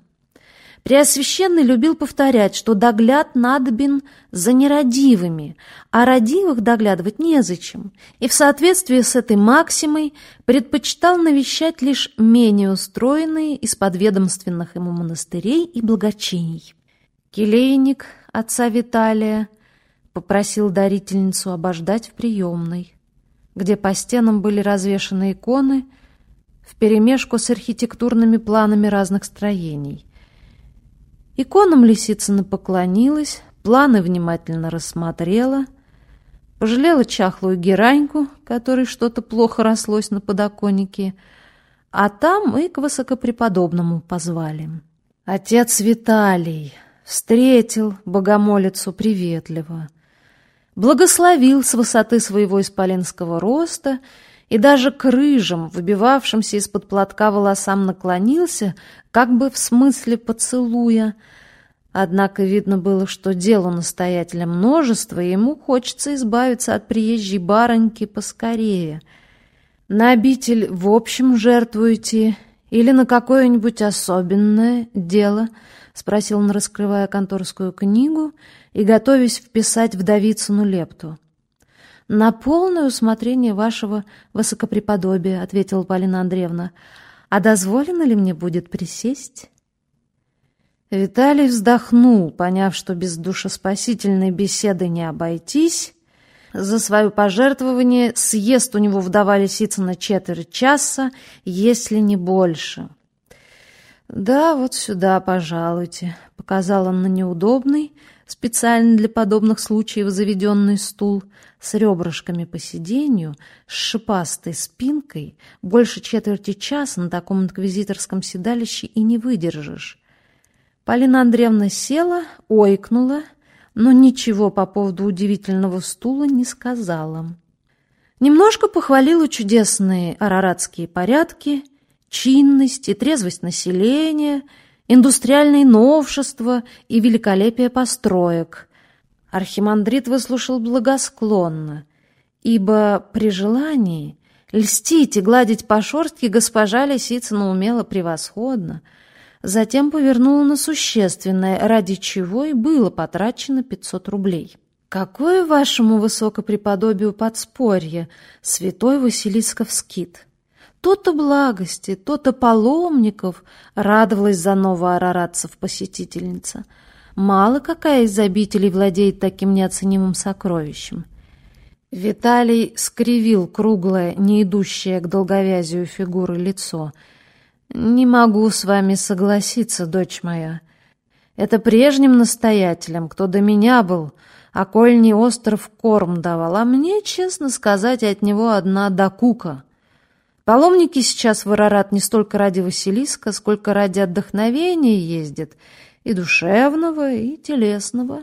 Преосвященный любил повторять, что догляд надобен за нерадивыми, а радивых доглядывать незачем, и в соответствии с этой максимой предпочитал навещать лишь менее устроенные из подведомственных ему монастырей и благочиний. Келейник отца Виталия попросил дарительницу обождать в приемной, где по стенам были развешаны иконы вперемешку с архитектурными планами разных строений – Иконам Лисицына поклонилась, планы внимательно рассмотрела, пожалела чахлую гераньку, которой что-то плохо рослось на подоконнике, а там и к высокопреподобному позвали. Отец Виталий встретил богомолицу приветливо, благословил с высоты своего исполинского роста и даже к рыжим, выбивавшимся из-под платка волосам, наклонился, как бы в смысле поцелуя. Однако видно было, что делу настоятеля множество, и ему хочется избавиться от приезжей бароньки поскорее. На обитель в общем жертвуете или на какое-нибудь особенное дело? — спросил он, раскрывая конторскую книгу и готовясь вписать вдовицыну лепту. — На полное усмотрение вашего высокопреподобия, — ответила Полина Андреевна. — А дозволено ли мне будет присесть? Виталий вздохнул, поняв, что без душеспасительной беседы не обойтись. За свое пожертвование съест у него вдова Лисицына четверть часа, если не больше. «Да, вот сюда, пожалуйте», — показал он на неудобный, специально для подобных случаев заведенный стул с ребрышками по сиденью, с шипастой спинкой, больше четверти часа на таком инквизиторском седалище и не выдержишь. Полина Андреевна села, ойкнула, но ничего по поводу удивительного стула не сказала. Немножко похвалила чудесные араратские порядки, чинность и трезвость населения — индустриальные новшества и великолепие построек. Архимандрит выслушал благосклонно, ибо при желании льстить и гладить по шорстке госпожа Лисицына умела превосходно, затем повернула на существенное, ради чего и было потрачено 500 рублей. «Какое вашему высокопреподобию подспорье, святой Василисков скит!» То-то благости, то-то паломников радовалась за новоараратцев посетительница. Мало какая из обителей владеет таким неоценимым сокровищем. Виталий скривил круглое, не идущее к долговязию фигуры лицо. «Не могу с вами согласиться, дочь моя. Это прежним настоятелем, кто до меня был, окольний остров корм давал, а мне, честно сказать, от него одна докука». Паломники сейчас в Арарат не столько ради Василиска, сколько ради отдохновения ездят, и душевного, и телесного.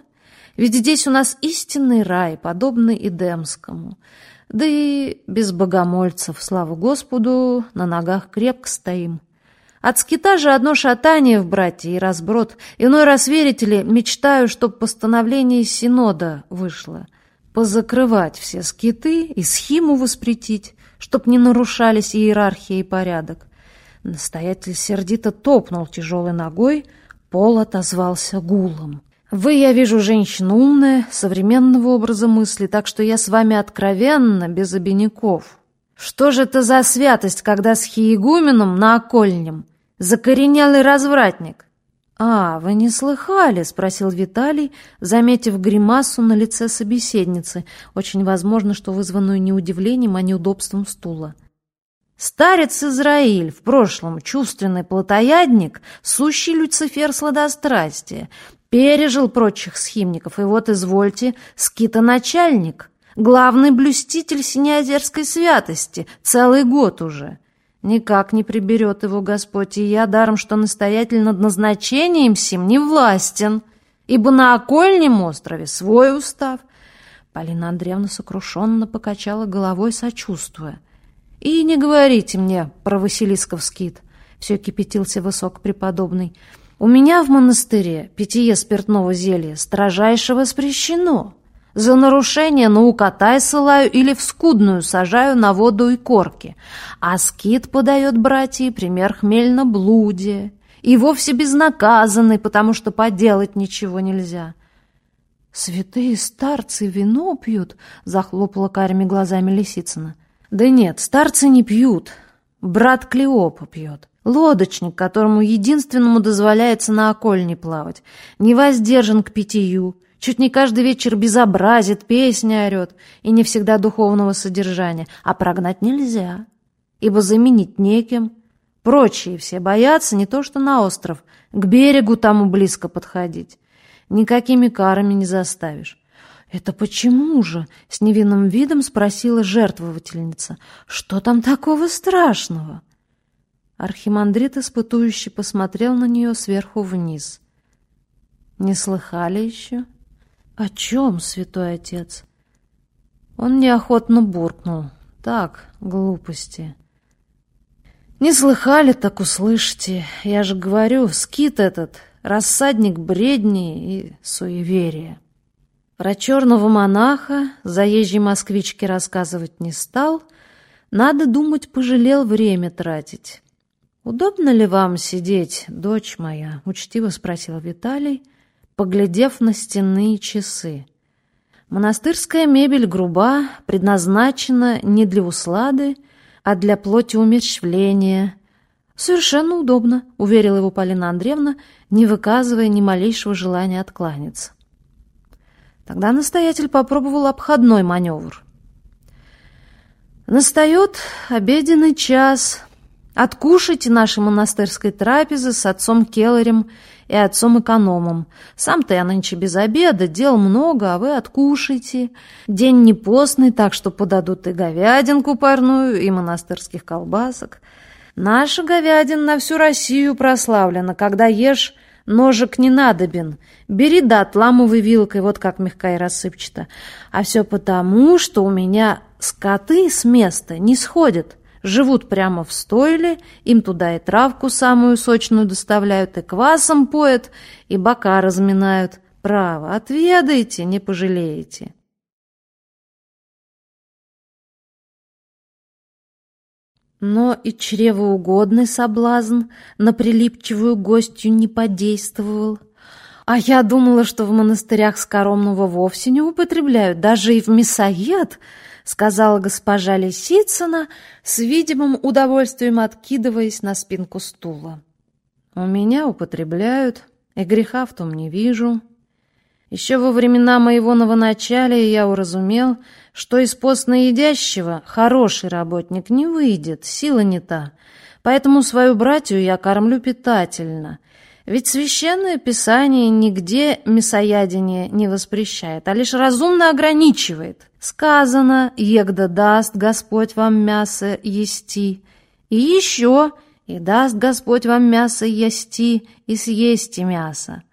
Ведь здесь у нас истинный рай, подобный Эдемскому. Да и без богомольцев, слава Господу, на ногах крепко стоим. От скита же одно шатание в братье и разброд. Иной раз, верите ли, мечтаю, чтоб постановление Синода вышло. Позакрывать все скиты и схиму воспретить, чтоб не нарушались иерархия и порядок. Настоятель сердито топнул тяжелой ногой, пол отозвался гулом. «Вы, я вижу, женщина умная, современного образа мысли, так что я с вами откровенно, без обиняков. Что же это за святость, когда с хиегуменом на окольнем закоренелый развратник?» «А, вы не слыхали?» — спросил Виталий, заметив гримасу на лице собеседницы, очень возможно, что вызванную не удивлением, а неудобством стула. Старец Израиль, в прошлом чувственный плотоядник, сущий Люцифер сладострастия, пережил прочих схимников, и вот, извольте, скитоначальник, главный блюститель синеозерской святости, целый год уже. Никак не приберет его Господь, и я, даром что настоятель над назначением сим, не властен, ибо на окольнем острове свой устав. Полина Андреевна сокрушенно покачала головой, сочувствуя. «И не говорите мне про Василисков скит», — все кипятился высокопреподобный. «У меня в монастыре питье спиртного зелья строжайше воспрещено. За нарушение на укатай ссылаю или в скудную сажаю на воду и корки. А скит подает братья пример хмельно-блудия. И вовсе безнаказанный, потому что поделать ничего нельзя». «Святые старцы вино пьют», — захлопала карими глазами Лисицына. Да нет, старцы не пьют. Брат Клеопа пьет. Лодочник, которому единственному дозволяется на окольне плавать. Не воздержан к питью. Чуть не каждый вечер безобразит, песни орет. И не всегда духовного содержания. А прогнать нельзя, ибо заменить неким. Прочие все боятся не то что на остров, к берегу тому близко подходить. Никакими карами не заставишь. «Это почему же?» — с невинным видом спросила жертвовательница. «Что там такого страшного?» Архимандрит испытующе посмотрел на нее сверху вниз. «Не слыхали еще?» «О чем, святой отец?» Он неохотно буркнул. «Так, глупости». «Не слыхали, так услышите. Я же говорю, скит этот, рассадник бредни и суеверия». Про черного монаха заезжей москвичке рассказывать не стал. Надо думать, пожалел время тратить. «Удобно ли вам сидеть, дочь моя?» — учтиво спросил Виталий, поглядев на стенные часы. Монастырская мебель груба, предназначена не для услады, а для плоти умерщвления. «Совершенно удобно», — уверила его Полина Андреевна, не выказывая ни малейшего желания откланяться. Тогда настоятель попробовал обходной маневр. Настает обеденный час. Откушайте наши монастырской трапезы с отцом Келлерем и отцом-экономом. Сам-то я нынче без обеда, дел много, а вы откушайте. День не постный, так что подадут и говядинку парную, и монастырских колбасок. Наша говядина на всю Россию прославлена. Когда ешь Ножик не надобен. Бери да отламывай вилкой, вот как мягко и рассыпчато. А все потому, что у меня скоты с места не сходят. Живут прямо в стойле, им туда и травку самую сочную доставляют, и квасом поят, и бока разминают. Право, отведайте, не пожалеете. Но и чревоугодный соблазн на прилипчивую гостью не подействовал. А я думала, что в монастырях скоромного вовсе не употребляют, даже и в мясоед, сказала госпожа Лисицына, с видимым удовольствием откидываясь на спинку стула. У меня употребляют, и греха в том не вижу. Еще во времена моего новоначалия я уразумел, что из постноедящего хороший работник не выйдет, сила не та. Поэтому свою братью я кормлю питательно. Ведь священное писание нигде мясоядение не воспрещает, а лишь разумно ограничивает. Сказано, егда даст Господь вам мясо ести. И еще, и даст Господь вам мясо ести, и съесте мясо.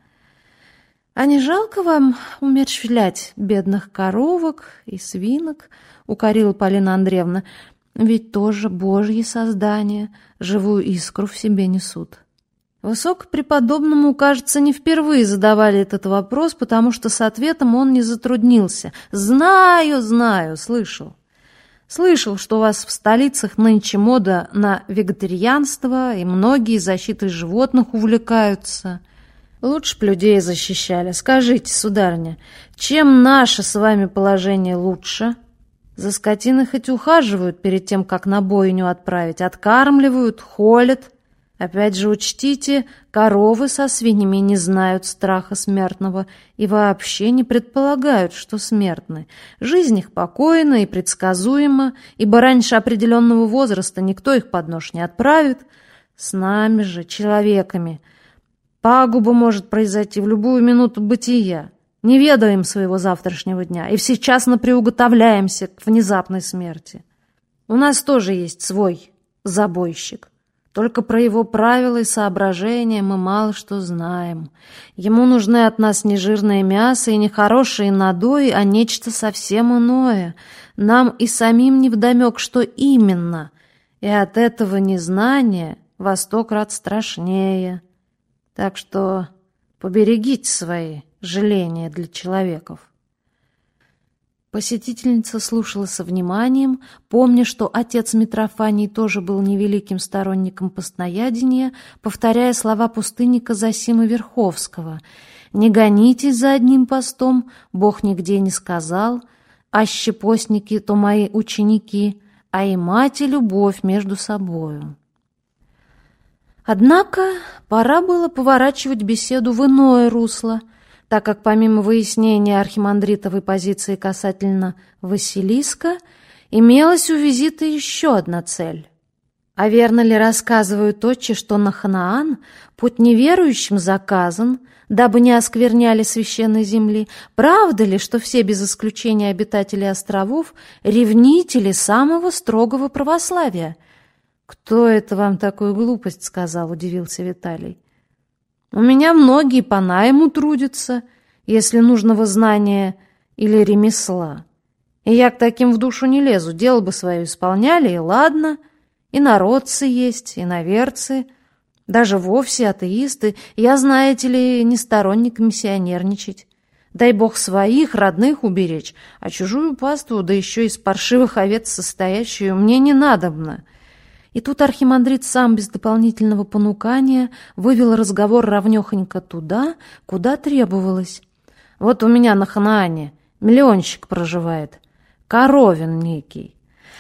«А не жалко вам умерщвлять бедных коровок и свинок?» — укорила Полина Андреевна. ведь тоже Божьи создания, живую искру в себе несут. Высокопреподобному, кажется, не впервые задавали этот вопрос, потому что с ответом он не затруднился. «Знаю, знаю, слышал». Слышал, что у вас в столицах нынче мода на вегетарианство, и многие защитой животных увлекаются. Лучше б людей защищали. Скажите, сударыня, чем наше с вами положение лучше?» За скотиной хоть ухаживают перед тем, как на бойню отправить, откармливают, холят. Опять же учтите, коровы со свиньями не знают страха смертного и вообще не предполагают, что смертны. Жизнь их покойна и предсказуема, ибо раньше определенного возраста никто их под нож не отправит. С нами же, человеками, пагуба может произойти в любую минуту бытия. Не ведаем своего завтрашнего дня и сейчас приуготовляемся к внезапной смерти. У нас тоже есть свой забойщик. Только про его правила и соображения мы мало что знаем. Ему нужны от нас не жирное мясо и не хорошие надои, а нечто совсем иное. Нам и самим невдомек, что именно. И от этого незнания во сто крат страшнее. Так что поберегите свои жаление для человеков. Посетительница слушала со вниманием, помня, что отец Митрофаний тоже был невеликим сторонником постноядения, повторяя слова пустынника Засима Верховского «Не гонитесь за одним постом, Бог нигде не сказал, а щепостники то мои ученики, а и мать и любовь между собою». Однако пора было поворачивать беседу в иное русло – так как помимо выяснения архимандритовой позиции касательно Василиска, имелась у визита еще одна цель. А верно ли рассказывают отче, что на Ханаан путь неверующим заказан, дабы не оскверняли священной земли? Правда ли, что все без исключения обитатели островов ревнители самого строгого православия? «Кто это вам такую глупость сказал?» — удивился Виталий. У меня многие по найму трудятся, если нужного знания или ремесла. И я к таким в душу не лезу, дело бы свое исполняли, и ладно. И народцы есть, и наверцы, даже вовсе атеисты. Я, знаете ли, не сторонник миссионерничать. Дай бог своих, родных уберечь, а чужую паству, да еще из паршивых овец состоящую, мне не надобно. И тут архимандрит сам без дополнительного понукания вывел разговор равнёхонько туда, куда требовалось. Вот у меня на Ханаане миллионщик проживает, коровин некий.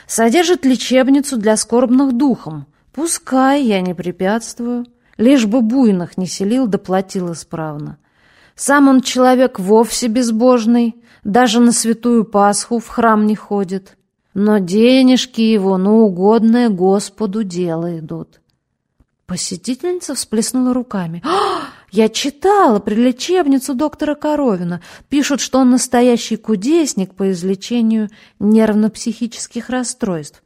Содержит лечебницу для скорбных духом. Пускай, я не препятствую. Лишь бы буйных не селил да платил исправно. Сам он человек вовсе безбожный, даже на святую Пасху в храм не ходит но денежки его на угодное Господу дело идут. Посетительница всплеснула руками. «А, «Я читала при лечебницу доктора Коровина. Пишут, что он настоящий кудесник по излечению нервно-психических расстройств.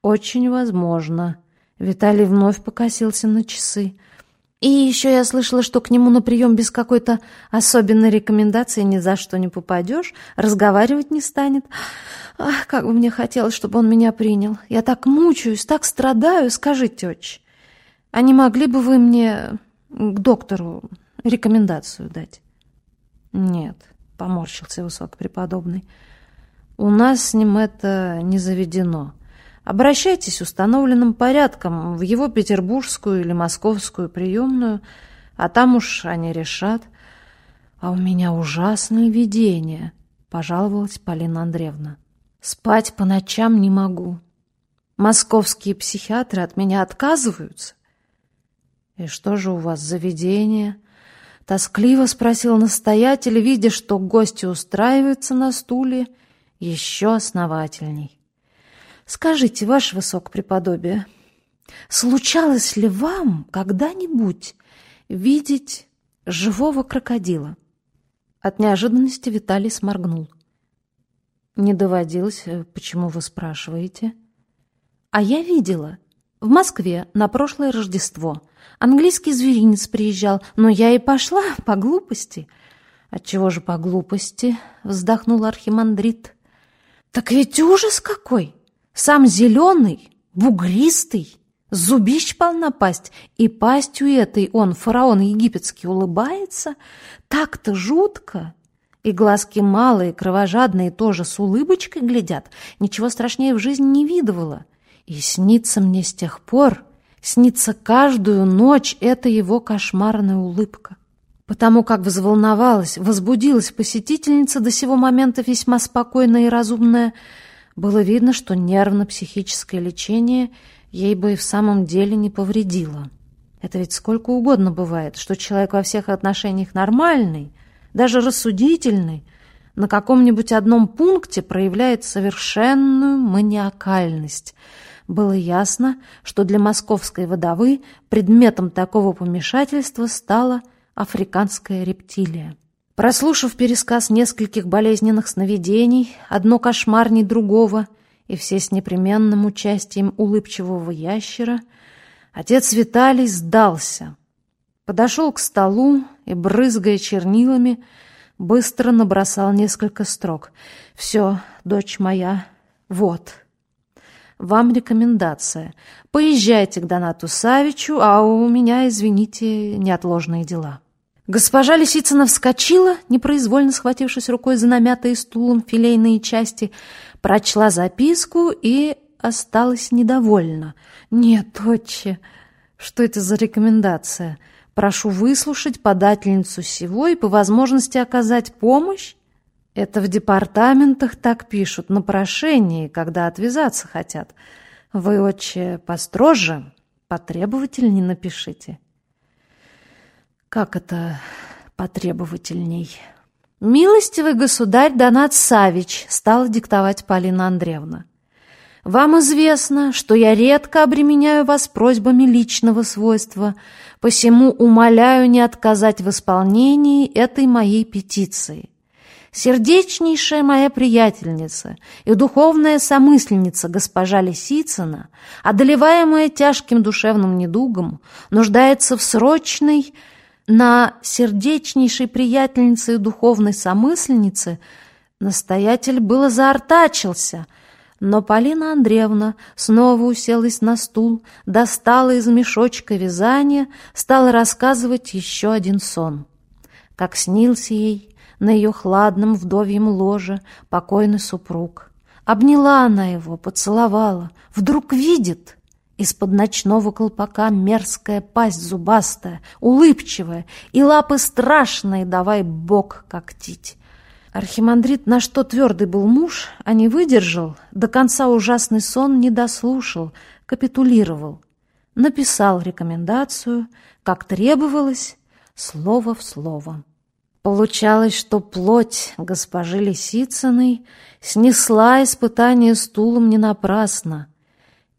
Очень возможно». Виталий вновь покосился на часы. И еще я слышала, что к нему на прием без какой-то особенной рекомендации ни за что не попадешь, разговаривать не станет. Ах, как бы мне хотелось, чтобы он меня принял. Я так мучаюсь, так страдаю, скажите, отче. А не могли бы вы мне к доктору рекомендацию дать? Нет, поморщился высокопреподобный. У нас с ним это не заведено. Обращайтесь установленным порядком в его петербургскую или московскую приемную, а там уж они решат. А у меня ужасное видение, пожаловалась Полина Андреевна. Спать по ночам не могу. Московские психиатры от меня отказываются. И что же у вас за видение? Тоскливо спросил настоятель, видя, что гости устраиваются на стуле еще основательней. Скажите, ваше высокопреподобие, случалось ли вам когда-нибудь видеть живого крокодила? От неожиданности Виталий сморгнул. Не доводилось. Почему вы спрашиваете? А я видела. В Москве на прошлое Рождество. Английский зверинец приезжал, но я и пошла *laughs* по глупости. Отчего же по глупости? Вздохнул архимандрит. Так ведь ужас какой! Сам зеленый, бугристый, зубищ полна пасть, и пастью этой он, фараон египетский, улыбается. Так-то жутко. И глазки малые, кровожадные, тоже с улыбочкой глядят. Ничего страшнее в жизни не видывала. И снится мне с тех пор, снится каждую ночь эта его кошмарная улыбка. Потому как взволновалась, возбудилась посетительница до сего момента весьма спокойная и разумная, было видно, что нервно-психическое лечение ей бы и в самом деле не повредило. Это ведь сколько угодно бывает, что человек во всех отношениях нормальный, даже рассудительный, на каком-нибудь одном пункте проявляет совершенную маниакальность. Было ясно, что для московской водовы предметом такого помешательства стала африканская рептилия. Прослушав пересказ нескольких болезненных сновидений, одно кошмарней другого, и все с непременным участием улыбчивого ящера, отец Виталий сдался. Подошел к столу и, брызгая чернилами, быстро набросал несколько строк. «Все, дочь моя, вот. Вам рекомендация. Поезжайте к Донату Савичу, а у меня, извините, неотложные дела». Госпожа Лисицына вскочила, непроизвольно схватившись рукой за намятые стулом филейные части, прочла записку и осталась недовольна. «Нет, отче, что это за рекомендация? Прошу выслушать подательницу всего и по возможности оказать помощь?» Это в департаментах так пишут, на прошении, когда отвязаться хотят. Вы, отче, построже, потребовательней напишите. Как это потребовательней? Милостивый государь Донат Савич стала диктовать Полина Андреевна. Вам известно, что я редко обременяю вас просьбами личного свойства, посему умоляю не отказать в исполнении этой моей петиции. Сердечнейшая моя приятельница и духовная somысленница госпожа Лисицына, одолеваемая тяжким душевным недугом, нуждается в срочной на сердечнейшей приятельнице и духовной somысленнице настоятель было заортачился, но Полина Андреевна снова уселась на стул, достала из мешочка вязание, стала рассказывать еще один сон. Как снился ей на ее хладном вдовьем ложе покойный супруг. Обняла она его, поцеловала, вдруг видит — из-под ночного колпака мерзкая пасть зубастая, улыбчивая, и лапы страшные, давай бок когтить. Архимандрит, на что твердый был муж, а не выдержал, до конца ужасный сон не дослушал, капитулировал. Написал рекомендацию, как требовалось, слово в слово. Получалось, что плоть госпожи Лисицыной снесла испытание стулом не напрасно,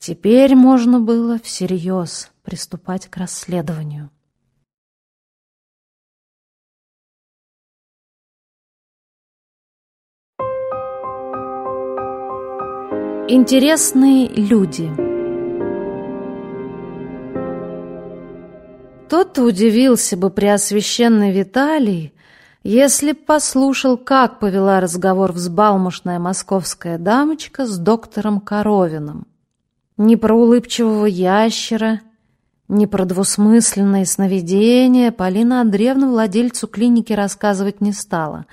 Теперь можно было всерьез приступать к расследованию. Интересные люди Тот удивился бы преосвященный Виталий, если б послушал, как повела разговор взбалмошная московская дамочка с доктором Коровиным. Ни про улыбчивого ящера, ни про двусмысленные сновидения Полина Андреевна владельцу клиники рассказывать не стала.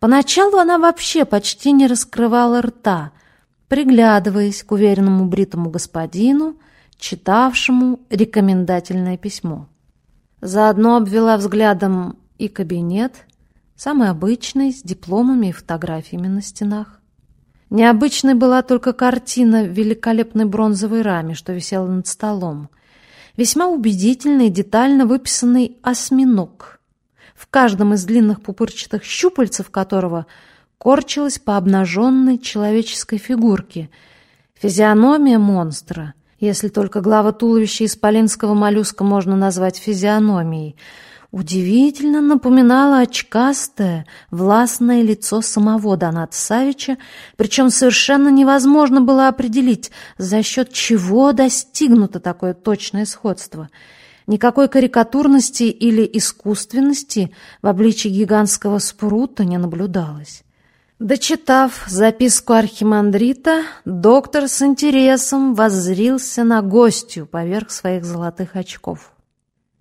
Поначалу она вообще почти не раскрывала рта, приглядываясь к уверенному бритому господину, читавшему рекомендательное письмо. Заодно обвела взглядом и кабинет, самый обычный, с дипломами и фотографиями на стенах. Необычной была только картина в великолепной бронзовой раме, что висела над столом. Весьма убедительный и детально выписанный осьминог, в каждом из длинных пупырчатых щупальцев которого корчилась по обнаженной человеческой фигурке. Физиономия монстра, если только глава туловища исполинского моллюска можно назвать физиономией — удивительно напоминало очкастое, властное лицо самого Доната Савича, причем совершенно невозможно было определить, за счет чего достигнуто такое точное сходство. Никакой карикатурности или искусственности в обличии гигантского спрута не наблюдалось. Дочитав записку архимандрита, доктор с интересом воззрился на гостью поверх своих золотых очков.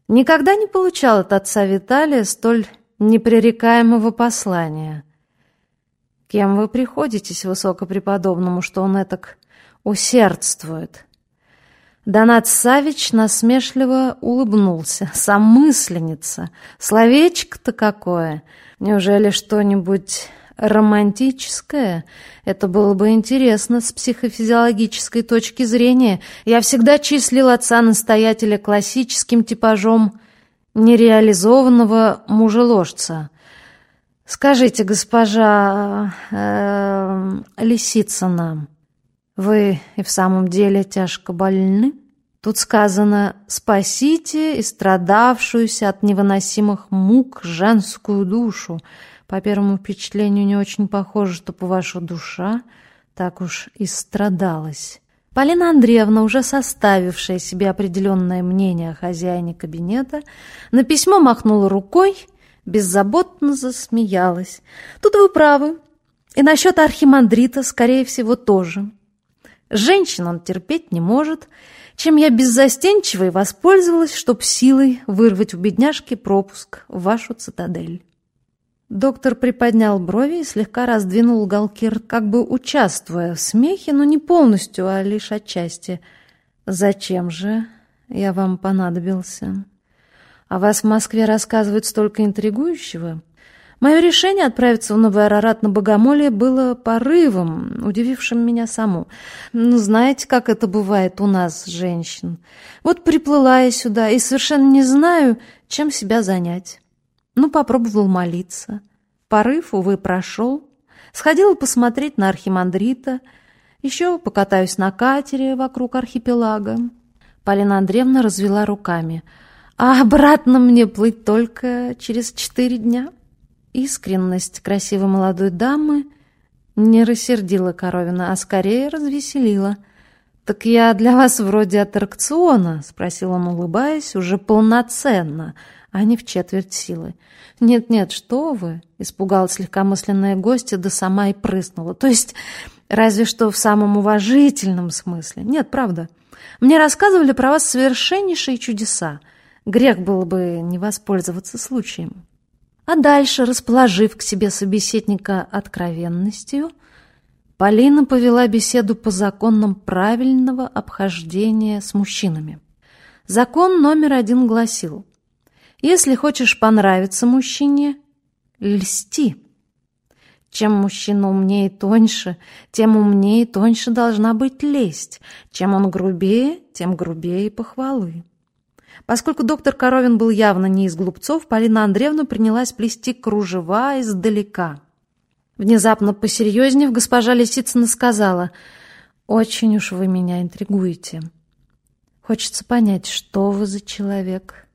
Никогда не получал от отца Виталия столь непререкаемого послания. Кем вы приходитесь высокопреподобному, что он этак усердствует? Донат Савич насмешливо улыбнулся. Саммысленница. Словечко-то какое! Неужели что-нибудь романтическое? Это было бы интересно с психофизиологической точки зрения. Я всегда числил отца-настоятеля классическим типажом нереализованного мужеложца. Скажите, госпожа э, Лисицына, вы и в самом деле тяжко больны? Тут сказано «спасите истрадавшуюся от невыносимых мук женскую душу». По первому впечатлению не очень похоже, чтобы ваша душа так уж и страдалась. Полина Андреевна, уже составившая себе определенное мнение о хозяине кабинета, на письмо махнула рукой, беззаботно засмеялась. «Тут вы правы. И насчет архимандрита, скорее всего, тоже. Женщин он терпеть не может, чем я беззастенчиво и воспользовалась, чтоб силой вырвать у бедняжки пропуск в вашу цитадель». Доктор приподнял брови и слегка раздвинул уголки рта, как бы участвуя в смехе, но не полностью, а лишь отчасти. «Зачем же я вам понадобился? О вас в Москве рассказывают столько интригующего». Мое решение отправиться в Новый Арарат на Богомолье было порывом, удивившим меня саму. Ну, знаете, как это бывает у нас, женщин. Вот приплыла я сюда и совершенно не знаю, чем себя занять. Ну, попробовал молиться. Порыв, увы, прошел. Сходила посмотреть на архимандрита. Еще покатаюсь на катере вокруг архипелага. Полина Андреевна развела руками. А обратно мне плыть только через четыре дня. Искренность красивой молодой дамы не рассердила Коровина, а скорее развеселила. «Так я для вас вроде аттракциона?» — спросил он, улыбаясь, уже полноценно — а не в четверть силы. «Нет-нет, что вы!» — испугалась легкомысленная гостья, да сама и прыснула. «То есть, разве что в самом уважительном смысле. Нет, правда. Мне рассказывали про вас совершеннейшие чудеса. Грех было бы не воспользоваться случаем». А дальше, расположив к себе собеседника откровенностью, Полина повела беседу по законам правильного обхождения с мужчинами. Закон номер один гласил если хочешь понравиться мужчине, льсти. Чем мужчина умнее и тоньше, тем умнее и тоньше должна быть лесть. Чем он грубее, тем грубее и похвалы. Поскольку доктор Коровин был явно не из глупцов, Полина Андреевна принялась плести кружева издалека. Внезапно посерьезнев, госпожа Лисицына сказала, «Очень уж вы меня интригуете. Хочется понять, что вы за человек».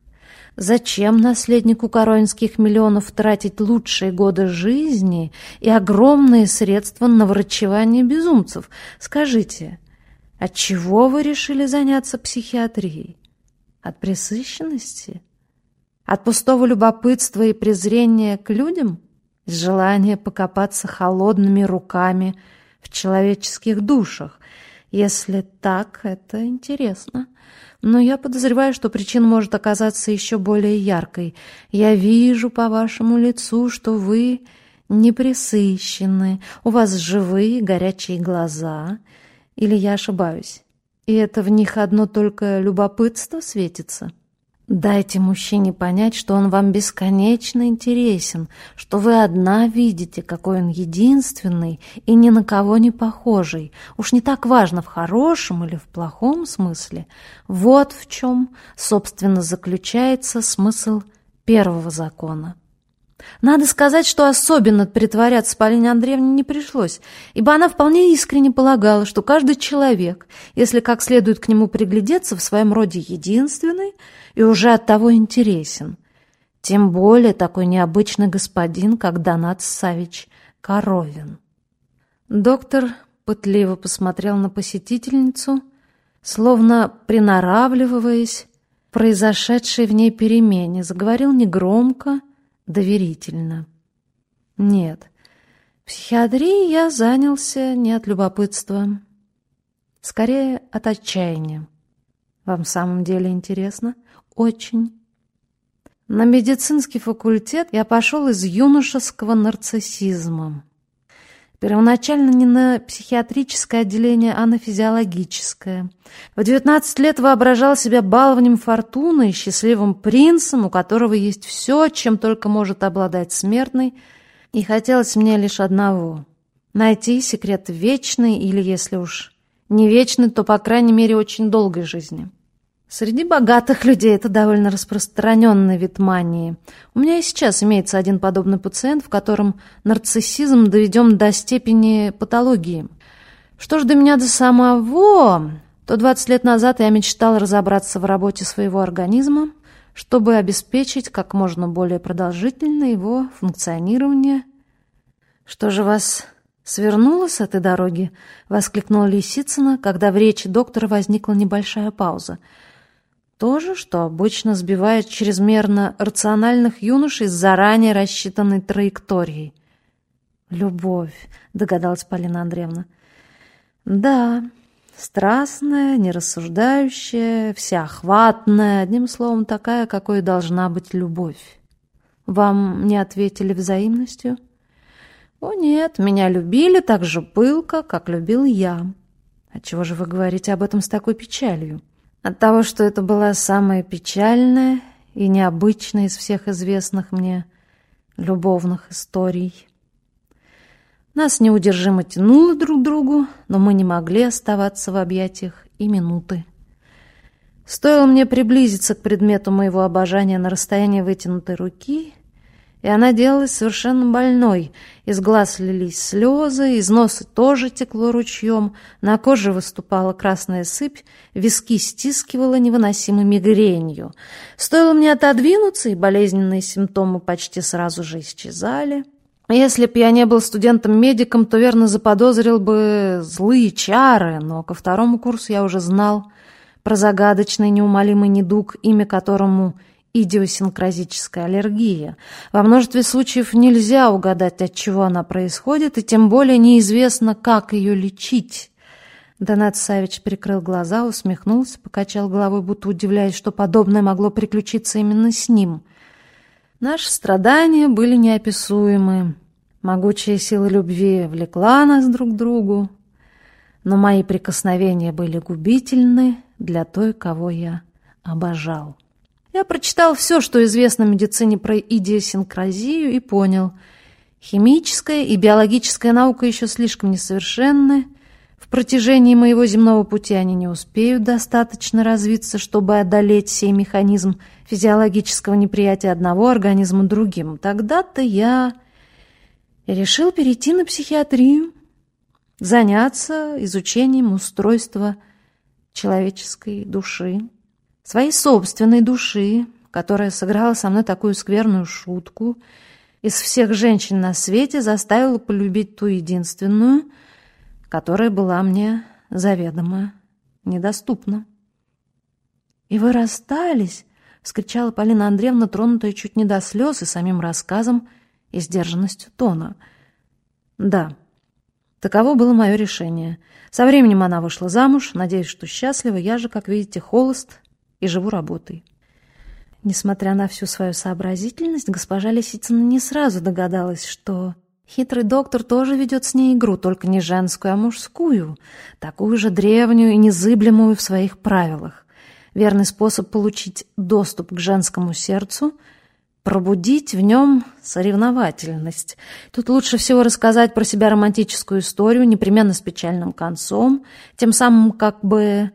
Зачем наследнику коронских миллионов тратить лучшие годы жизни и огромные средства на врачевание безумцев? Скажите, от чего вы решили заняться психиатрией? От пресыщенности? От пустого любопытства и презрения к людям? Из желания покопаться холодными руками в человеческих душах? Если так, это интересно. Но я подозреваю, что причина может оказаться еще более яркой. Я вижу по вашему лицу, что вы не пресыщены, у вас живые горячие глаза. Или я ошибаюсь? И это в них одно только любопытство светится?» Дайте мужчине понять, что он вам бесконечно интересен, что вы одна видите, какой он единственный и ни на кого не похожий. Уж не так важно, в хорошем или в плохом смысле. Вот в чем, собственно, заключается смысл первого закона. Надо сказать, что особенно притворяться Полине Андреевне не пришлось, ибо она вполне искренне полагала, что каждый человек, если как следует к нему приглядеться, в своем роде единственный и уже от того интересен. Тем более такой необычный господин, как Донат Савич Коровин. Доктор пытливо посмотрел на посетительницу, словно приноравливаясь произошедшей в ней перемене, заговорил негромко, доверительно. Нет, Психиатрией я занялся не от любопытства, скорее от отчаяния. Вам в самом деле интересно? Очень. На медицинский факультет я пошел из юношеского нарциссизма. Первоначально не на психиатрическое отделение, а на физиологическое. В 19 лет воображал себя баловнем фортуны счастливым принцем, у которого есть все, чем только может обладать смертный, и хотелось мне лишь одного — найти секрет вечной или, если уж не вечной, то, по крайней мере, очень долгой жизни. Среди богатых людей это довольно распространенный вид мании. У меня и сейчас имеется один подобный пациент, в котором нарциссизм доведен до степени патологии. Что ж до меня до самого, то 20 лет назад я мечтал разобраться в работе своего организма, чтобы обеспечить как можно более продолжительное его функционирование. «Что же вас свернуло с этой дороги?» — воскликнула Лисицына, когда в речи доктора возникла небольшая пауза — то же, что обычно сбивает чрезмерно рациональных юношей с заранее рассчитанной траекторией. «Любовь», — догадалась Полина Андреевна. «Да, страстная, нерассуждающая, всеохватная, одним словом, такая, какой должна быть любовь. Вам не ответили взаимностью?» «О нет, меня любили так же пылко, как любил я. Отчего же вы говорите об этом с такой печалью?» От того, что это была самая печальная и необычная из всех известных мне любовных историй. Нас неудержимо тянуло друг к другу, но мы не могли оставаться в объятиях и минуты. Стоило мне приблизиться к предмету моего обожания на расстояние вытянутой руки, и она делалась совершенно больной. Из глаз лились слезы, из носа тоже текло ручьем, на коже выступала красная сыпь, виски стискивала невыносимой мигренью. Стоило мне отодвинуться, и болезненные симптомы почти сразу же исчезали. Если б я не был студентом-медиком, то верно заподозрил бы злые чары, но ко второму курсу я уже знал про загадочный неумолимый недуг, имя которому — идиосинкразическая аллергия. Во множестве случаев нельзя угадать, от чего она происходит, и тем более неизвестно, как ее лечить. Донат Савич прикрыл глаза, усмехнулся, покачал головой, будто удивляясь, что подобное могло приключиться именно с ним. Наши страдания были неописуемы. Могучая сила любви влекла нас друг к другу, но мои прикосновения были губительны для той, кого я обожал. Я прочитал все, что известно медицине про идиосинкразию, и понял. Химическая и биологическая наука еще слишком несовершенны. В протяжении моего земного пути они не успеют достаточно развиться, чтобы одолеть сей механизм физиологического неприятия одного организма другим. Тогда-то я решил перейти на психиатрию, заняться изучением устройства человеческой души своей собственной души, которая сыграла со мной такую скверную шутку, из всех женщин на свете заставила полюбить ту единственную, которая была мне заведомо недоступна. «И вы расстались?» — вскричала Полина Андреевна, тронутая чуть не до слез и самим рассказом, и сдержанностью тона. «Да, таково было мое решение. Со временем она вышла замуж, надеюсь, что счастлива, я же, как видите, холост и живу работой. Несмотря на всю свою сообразительность, госпожа Лисицына не сразу догадалась, что хитрый доктор тоже ведет с ней игру, только не женскую, а мужскую, такую же древнюю и незыблемую в своих правилах. Верный способ получить доступ к женскому сердцу — пробудить в нем соревновательность. Тут лучше всего рассказать про себя романтическую историю, непременно с печальным концом, тем самым как бы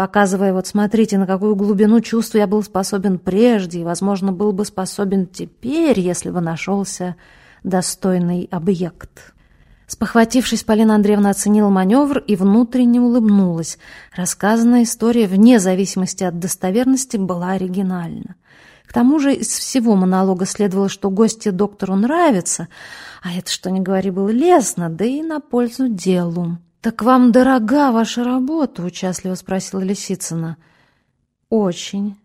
показывая, вот смотрите, на какую глубину чувств я был способен прежде и, возможно, был бы способен теперь, если бы нашелся достойный объект. Спохватившись, Полина Андреевна оценила маневр и внутренне улыбнулась. Рассказанная история, вне зависимости от достоверности, была оригинальна. К тому же из всего монолога следовало, что гости доктору нравятся, а это, что ни говори, было лестно, да и на пользу делу. «Так вам дорога ваша работа?» — участливо спросила Лисицына. «Очень.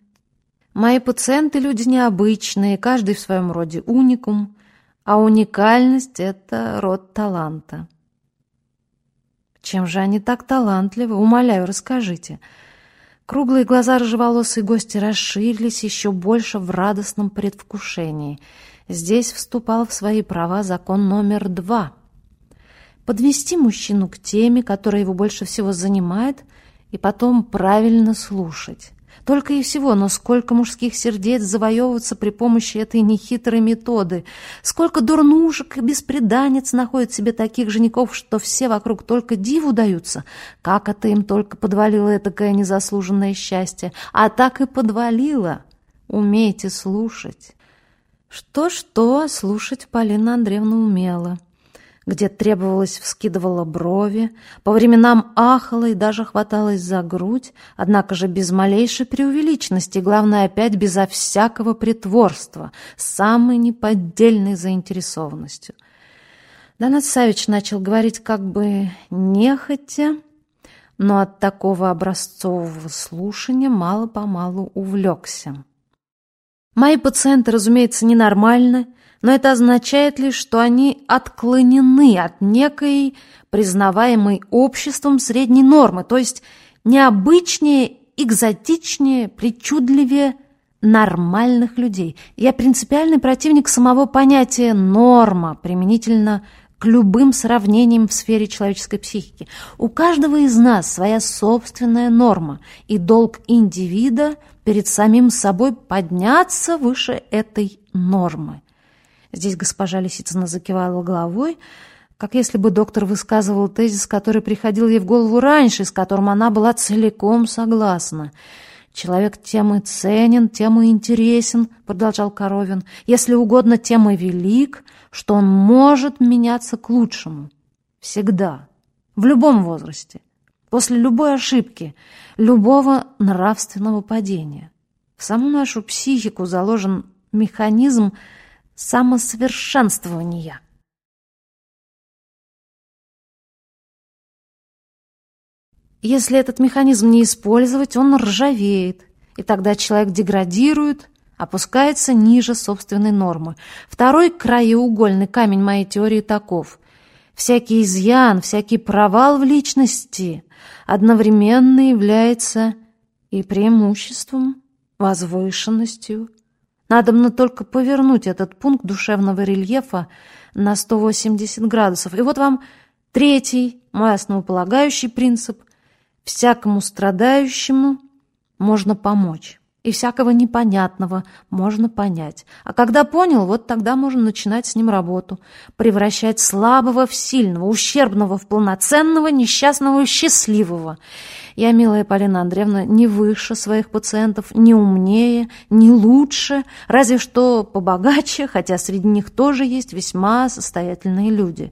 Мои пациенты — люди необычные, каждый в своем роде уникум. а уникальность — это род таланта. Чем же они так талантливы? Умоляю, расскажите. Круглые глаза рыжеволосой гости расширились еще больше в радостном предвкушении. Здесь вступал в свои права закон номер два. Подвести мужчину к теме, которая его больше всего занимает, и потом правильно слушать. Только и всего, но сколько мужских сердец завоевываются при помощи этой нехитрой методы, сколько дурнушек и беспреданниц находят себе таких женихов, что все вокруг только диву даются. Как это им только подвалило такое незаслуженное счастье, а так и подвалило. Умейте слушать. Что-что, слушать Полина Андреевна умела где требовалось, вскидывала брови, по временам ахала и даже хваталась за грудь, однако же без малейшей преувеличенности, главное, опять безо всякого притворства, с самой неподдельной заинтересованностью. Донат Савич начал говорить как бы нехотя, но от такого образцового слушания мало-помалу увлекся. Мои пациенты, разумеется, ненормальны, но это означает лишь, что они отклонены от некой признаваемой обществом средней нормы, то есть необычнее, экзотичнее, причудливее нормальных людей. Я принципиальный противник самого понятия «норма» применительно к любым сравнениям в сфере человеческой психики. У каждого из нас своя собственная норма, и долг индивида перед самим собой подняться выше этой нормы. Здесь госпожа Лисицына закивала головой, как если бы доктор высказывал тезис, который приходил ей в голову раньше, с которым она была целиком согласна. «Человек тем и ценен, тем и интересен», — продолжал Коровин, «если угодно, тем и велик, что он может меняться к лучшему. Всегда, в любом возрасте, после любой ошибки, любого нравственного падения. В саму нашу психику заложен механизм, самосовершенствования. Если этот механизм не использовать, он ржавеет, и тогда человек деградирует, опускается ниже собственной нормы. Второй краеугольный камень моей теории таков. Всякий изъян, всякий провал в личности одновременно является и преимуществом, возвышенностью, Надобно только повернуть этот пункт душевного рельефа на 180 градусов. И вот вам третий, мой основополагающий принцип. Всякому страдающему можно помочь. И всякого непонятного можно понять. А когда понял, вот тогда можно начинать с ним работу. Превращать слабого в сильного, ущербного в полноценного, несчастного в счастливого. Я, милая Полина Андреевна, не выше своих пациентов, не умнее, не лучше, разве что побогаче, хотя среди них тоже есть весьма состоятельные люди.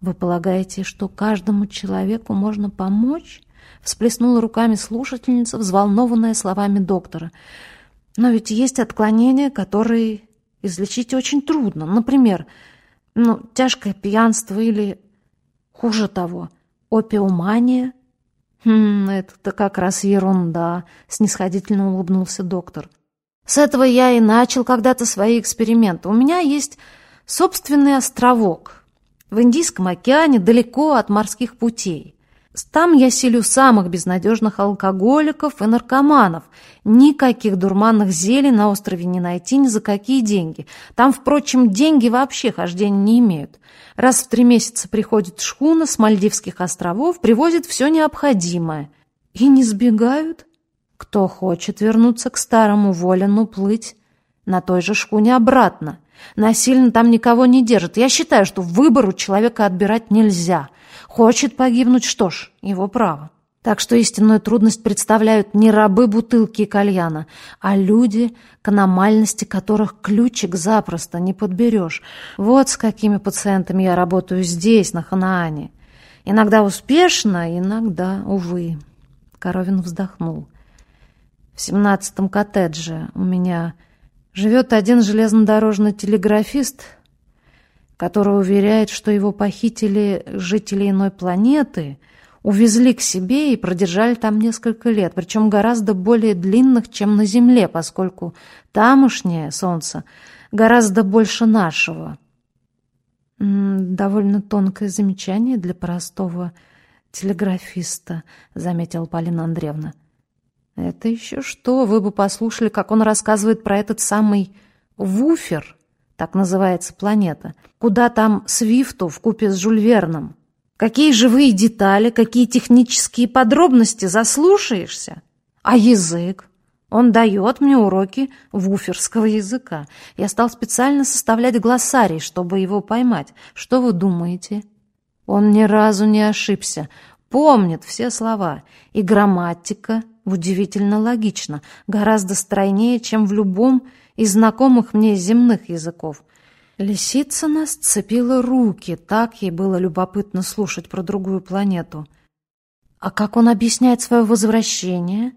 Вы полагаете, что каждому человеку можно помочь? Всплеснула руками слушательница, взволнованная словами доктора. Но ведь есть отклонения, которые излечить очень трудно. Например, ну, тяжкое пьянство или, хуже того, опиумания – «Хм, это-то как раз ерунда», — снисходительно улыбнулся доктор. «С этого я и начал когда-то свои эксперименты. У меня есть собственный островок в Индийском океане, далеко от морских путей. Там я селю самых безнадежных алкоголиков и наркоманов. Никаких дурманных зелий на острове не найти ни за какие деньги. Там, впрочем, деньги вообще хождения не имеют. Раз в три месяца приходит шхуна с Мальдивских островов, привозит все необходимое. И не сбегают. Кто хочет вернуться к старому, волен уплыть на той же шхуне обратно. Насильно там никого не держат. Я считаю, что выбор у человека отбирать нельзя – Хочет погибнуть, что ж, его право. Так что истинную трудность представляют не рабы бутылки и кальяна, а люди, к аномальности которых ключик запросто не подберешь. Вот с какими пациентами я работаю здесь, на Ханаане. Иногда успешно, иногда, увы. Коровин вздохнул. В семнадцатом коттедже у меня живет один железнодорожный телеграфист — который уверяет, что его похитили жители иной планеты, увезли к себе и продержали там несколько лет, причем гораздо более длинных, чем на Земле, поскольку тамошнее Солнце гораздо больше нашего. «Довольно тонкое замечание для простого телеграфиста», — заметила Полина Андреевна. «Это еще что? Вы бы послушали, как он рассказывает про этот самый Вуфер, так называется планета, куда там Свифту вкупе с Жюль Верном. Какие живые детали, какие технические подробности, заслушаешься? А язык? Он дает мне уроки вуферского языка. Я стал специально составлять глоссарий, чтобы его поймать. Что вы думаете? Он ни разу не ошибся. Помнит все слова. И грамматика удивительно логична. Гораздо стройнее, чем в любом из знакомых мне земных языков. Лисицына сцепила руки. Так ей было любопытно слушать про другую планету. А как он объясняет свое возвращение?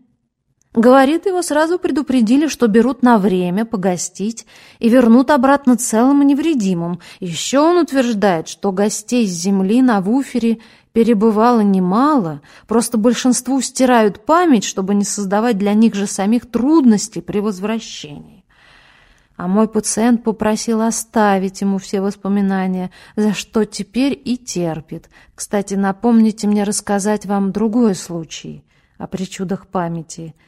Говорит, его сразу предупредили, что берут на время погостить и вернут обратно целым и невредимым. Еще он утверждает, что гостей с земли на Вуфере перебывало немало, просто большинству стирают память, чтобы не создавать для них же самих трудностей при возвращении. А мой пациент попросил оставить ему все воспоминания, за что теперь и терпит. Кстати, напомните мне рассказать вам другой случай о причудах памяти –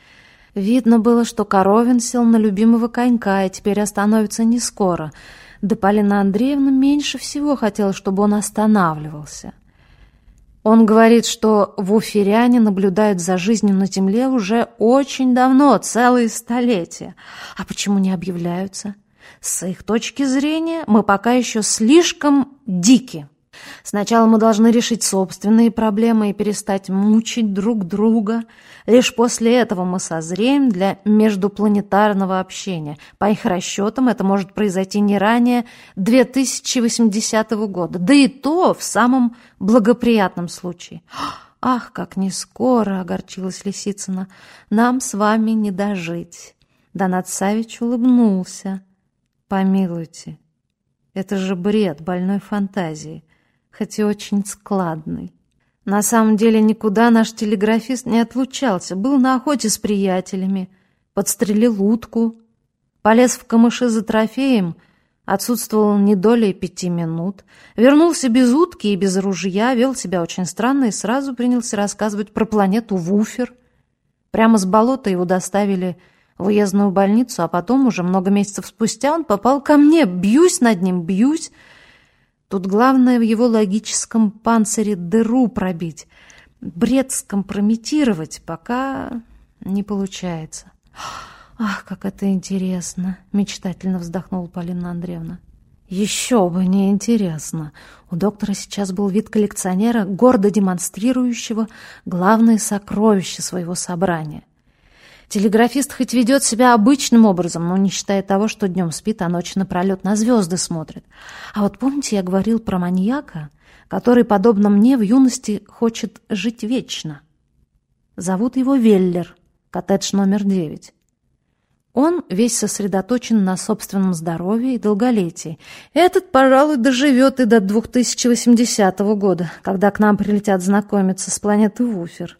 Видно было, что Коровин сел на любимого конька и теперь остановится не скоро. Да Полина Андреевна меньше всего хотела, чтобы он останавливался. Он говорит, что в Уферяне наблюдают за жизнью на земле уже очень давно, целые столетия. А почему не объявляются? С их точки зрения мы пока еще слишком дики. Сначала мы должны решить собственные проблемы и перестать мучить друг друга. Лишь после этого мы созреем для междупланетарного общения. По их расчетам это может произойти не ранее 2080 года, да и то в самом благоприятном случае. «Ах, как не скоро!» — огорчилась Лисицына. «Нам с вами не дожить!» Донат Савич улыбнулся. «Помилуйте, это же бред больной фантазии хоть и очень складный. На самом деле никуда наш телеграфист не отлучался, был на охоте с приятелями, подстрелил утку, полез в камыши за трофеем, отсутствовал не долей пяти минут, вернулся без утки и без ружья, вел себя очень странно и сразу принялся рассказывать про планету Вуфер. Прямо с болота его доставили в уездную больницу, а потом, уже много месяцев спустя, он попал ко мне. Бьюсь над ним, бьюсь. Тут главное в его логическом панцире дыру пробить, бред скомпрометировать, пока не получается. «Ах, как это интересно!» — мечтательно вздохнула Полина Андреевна. «Еще бы не интересно!» У доктора сейчас был вид коллекционера, гордо демонстрирующего главные сокровища своего собрания — Телеграфист хоть ведет себя обычным образом, но не считая того, что днем спит, а ночью напролет на звезды смотрит. А вот помните, я говорил про маньяка, который, подобно мне, в юности хочет жить вечно? Зовут его Веллер, коттедж номер девять. Он весь сосредоточен на собственном здоровье и долголетии. Этот, пожалуй, доживет и до 2080 года, когда к нам прилетят знакомиться с планеты Вуфер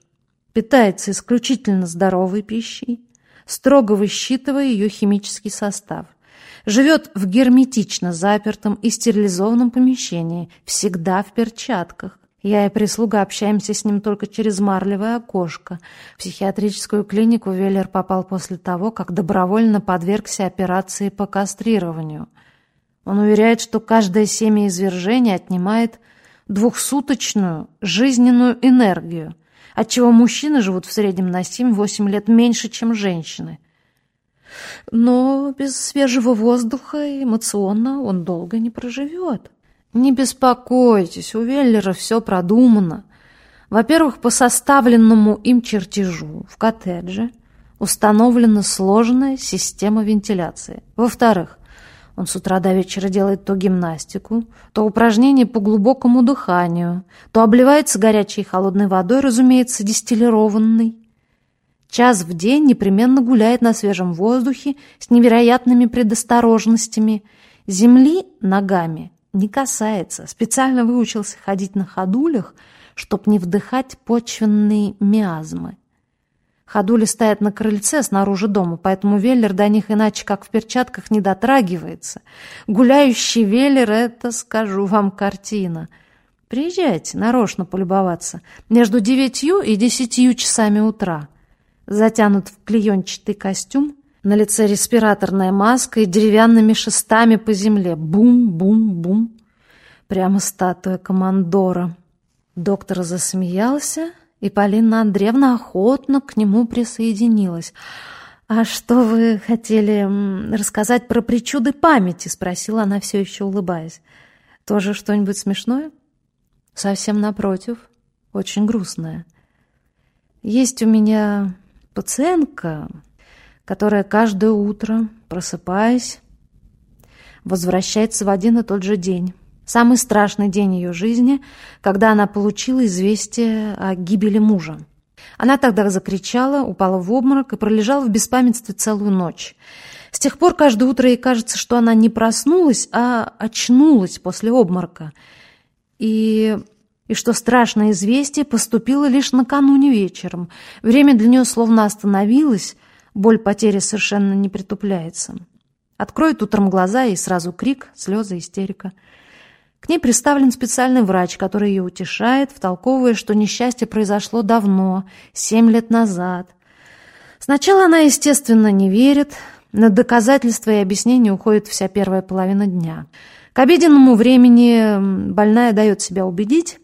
питается исключительно здоровой пищей, строго высчитывая ее химический состав. Живет в герметично запертом и стерилизованном помещении, всегда в перчатках. Я и прислуга общаемся с ним только через марлевое окошко. В психиатрическую клинику Веллер попал после того, как добровольно подвергся операции по кастрированию. Он уверяет, что каждое семяизвержение отнимает двухсуточную жизненную энергию – отчего мужчины живут в среднем на 7-8 лет меньше, чем женщины. Но без свежего воздуха эмоционно он долго не проживет. Не беспокойтесь, у Веллера все продумано. Во-первых, по составленному им чертежу в коттедже установлена сложная система вентиляции. Во-вторых, он с утра до вечера делает то гимнастику, то упражнения по глубокому дыханию, то обливается горячей и холодной водой, разумеется, дистиллированной. Час в день непременно гуляет на свежем воздухе с невероятными предосторожностями. Земли ногами не касается. Специально выучился ходить на ходулях, чтоб не вдыхать почвенные миазмы. Ходули стоят на крыльце снаружи дома, поэтому Веллер до них иначе, как в перчатках, не дотрагивается. Гуляющий Веллер — это, скажу вам, картина. Приезжайте нарочно полюбоваться. Между девятью и десятью часами утра. Затянут в клеенчатый костюм, на лице респираторная маска и деревянными шестами по земле. Бум-бум-бум. Прямо статуя командора. Доктор засмеялся и Полина Андреевна охотно к нему присоединилась. «А что вы хотели рассказать про причуды памяти?» — спросила она, все еще улыбаясь. «Тоже что-нибудь смешное?» «Совсем напротив. Очень грустное. Есть у меня пациентка, которая каждое утро, просыпаясь, возвращается в один и тот же день». Самый страшный день ее жизни, когда она получила известие о гибели мужа. Она тогда закричала, упала в обморок и пролежала в беспамятстве целую ночь. С тех пор каждое утро ей кажется, что она не проснулась, а очнулась после обморока. И, и что страшное известие поступило лишь накануне вечером. Время для нее словно остановилось, боль потери совершенно не притупляется. Откроет утром глаза и сразу крик, слезы, истерика – к ней представлен специальный врач, который ее утешает, втолковывая, что несчастье произошло давно, семь лет назад. Сначала она, естественно, не верит, на доказательства и объяснения уходит вся первая половина дня. К обеденному времени больная дает себя убедить,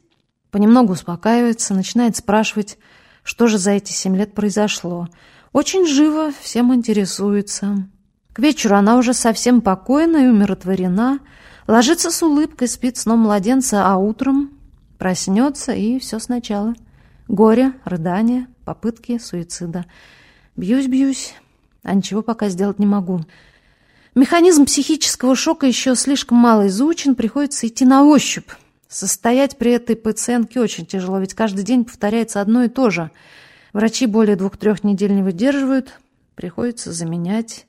понемногу успокаивается, начинает спрашивать, что же за эти семь лет произошло. Очень живо всем интересуется. К вечеру она уже совсем покойна и умиротворена, Ложится с улыбкой, спит сном младенца, а утром проснется, и все сначала. Горе, рыдания, попытки суицида. Бьюсь-бьюсь, а ничего пока сделать не могу. Механизм психического шока еще слишком мало изучен, приходится идти на ощупь. Состоять при этой пациентке очень тяжело, ведь каждый день повторяется одно и то же. Врачи более двух-трех недель не выдерживают, приходится заменять.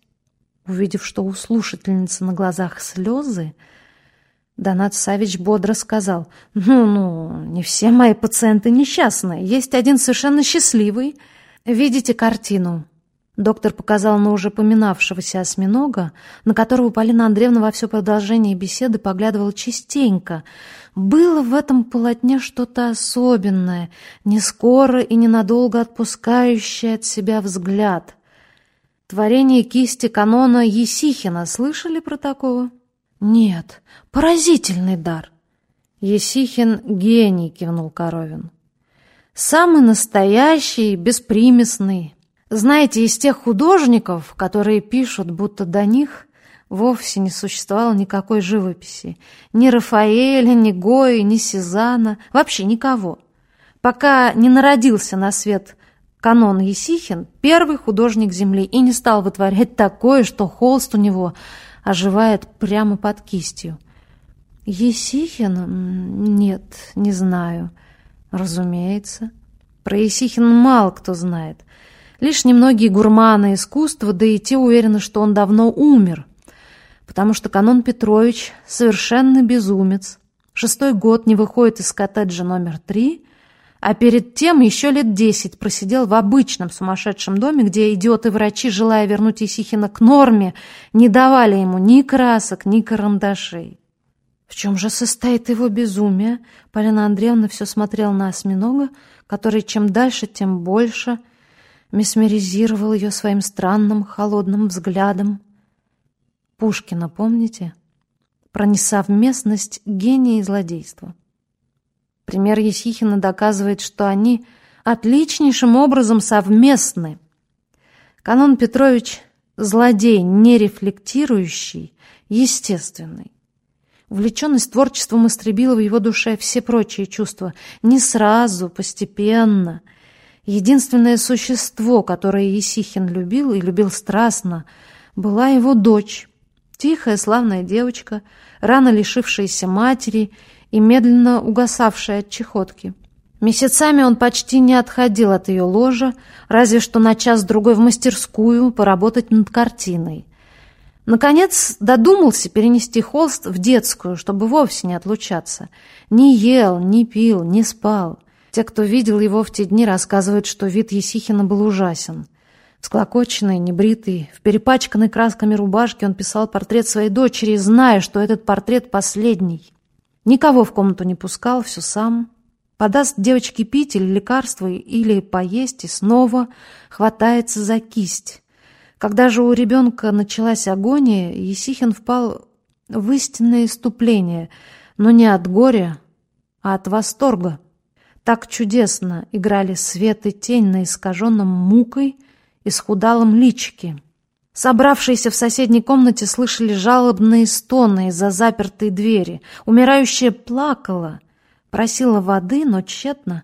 Увидев, что у слушательницы на глазах слезы, Донат Савич бодро сказал, «Ну-ну, не все мои пациенты несчастные. Есть один совершенно счастливый. Видите картину?» Доктор показал на уже поминавшегося осьминога, на которого Полина Андреевна во все продолжение беседы поглядывала частенько. Было в этом полотне что-то особенное, не скоро и ненадолго отпускающее от себя взгляд. Творение кисти канона Есихина. Слышали про такого? Нет, поразительный дар. Есихин гений, кивнул Коровин. Самый настоящий, беспримесный. Знаете, из тех художников, которые пишут, будто до них вовсе не существовало никакой живописи. Ни Рафаэля, ни Гои, ни Сезана, вообще никого. Пока не народился на свет канон Есихин, первый художник Земли, и не стал вытворять такое, что холст у него оживает прямо под кистью. Есихин? Нет, не знаю. Разумеется. Про Есихина мало кто знает. Лишь немногие гурманы искусства, да и те уверены, что он давно умер. Потому что Канон Петрович совершенно безумец. Шестой год не выходит из коттеджа номер три, а перед тем еще лет десять просидел в обычном сумасшедшем доме, где идиоты-врачи, желая вернуть Исихина к норме, не давали ему ни красок, ни карандашей. В чем же состоит его безумие? Полина Андреевна все смотрела на осьминога, который чем дальше, тем больше месмеризировал ее своим странным холодным взглядом. Пушкина, помните? Про несовместность гения и злодейства. Пример Есихина доказывает, что они отличнейшим образом совместны. Канон Петрович – злодей, не рефлектирующий, естественный. Увлеченность творчеством истребила в его душе все прочие чувства. Не сразу, постепенно. Единственное существо, которое Есихин любил и любил страстно, была его дочь. Тихая, славная девочка, рано лишившаяся матери – и медленно угасавшая от чехотки. Месяцами он почти не отходил от ее ложа, разве что на час-другой в мастерскую поработать над картиной. Наконец додумался перенести холст в детскую, чтобы вовсе не отлучаться. Не ел, не пил, не спал. Те, кто видел его в те дни, рассказывают, что вид Есихина был ужасен. Склокоченный, небритый, в перепачканной красками рубашке он писал портрет своей дочери, зная, что этот портрет последний. Никого в комнату не пускал, все сам. Подаст девочке пить или лекарство, или поесть, и снова хватается за кисть. Когда же у ребенка началась агония, Есихин впал в истинное иступление, но не от горя, а от восторга. Так чудесно играли свет и тень на искаженном мукой и схудалом личике. Собравшиеся в соседней комнате слышали жалобные стоны из-за запертой двери. Умирающая плакала, просила воды, но тщетно.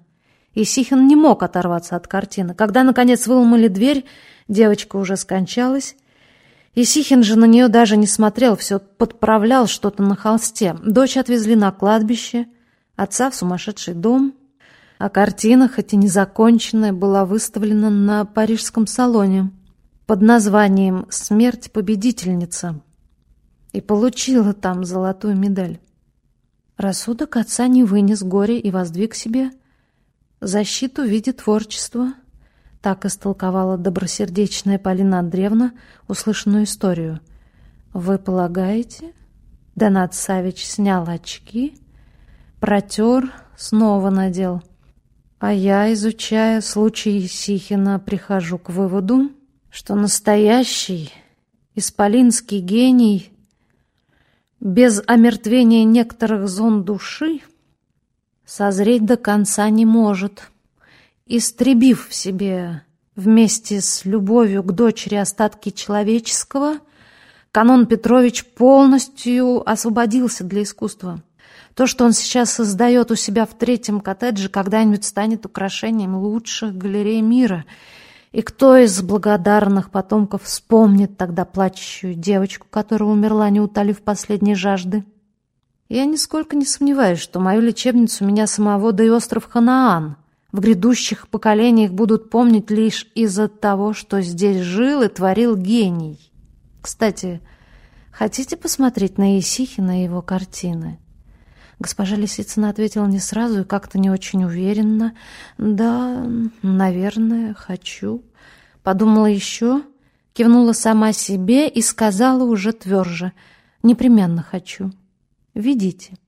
И Сихин не мог оторваться от картины. Когда, наконец, выломали дверь, девочка уже скончалась. И Сихин же на нее даже не смотрел, все подправлял что-то на холсте. Дочь отвезли на кладбище, отца в сумасшедший дом. А картина, хоть и незаконченная, была выставлена на парижском салоне под названием «Смерть победительница» и получила там золотую медаль. Рассудок отца не вынес горя и воздвиг себе защиту в виде творчества. Так истолковала добросердечная Полина Андреевна услышанную историю. «Вы полагаете?» Донат Савич снял очки, протер, снова надел. А я, изучая случай Сихина, прихожу к выводу, что настоящий исполинский гений без омертвения некоторых зон души созреть до конца не может, истребив в себе вместе с любовью к дочери остатки человеческого, Канон Петрович полностью освободился для искусства. То, что он сейчас создает у себя в третьем коттедже, когда-нибудь станет украшением лучших галерей мира — и кто из благодарных потомков вспомнит тогда плачущую девочку, которая умерла, не утолив последней жажды? Я нисколько не сомневаюсь, что мою лечебницу меня самого, да и остров Ханаан в грядущих поколениях будут помнить лишь из-за того, что здесь жил и творил гений. Кстати, хотите посмотреть на Исихина и его картины? Госпожа Лисицына ответила не сразу и как-то не очень уверенно. «Да, наверное, хочу». Подумала еще, кивнула сама себе и сказала уже тверже. «Непременно хочу. Видите».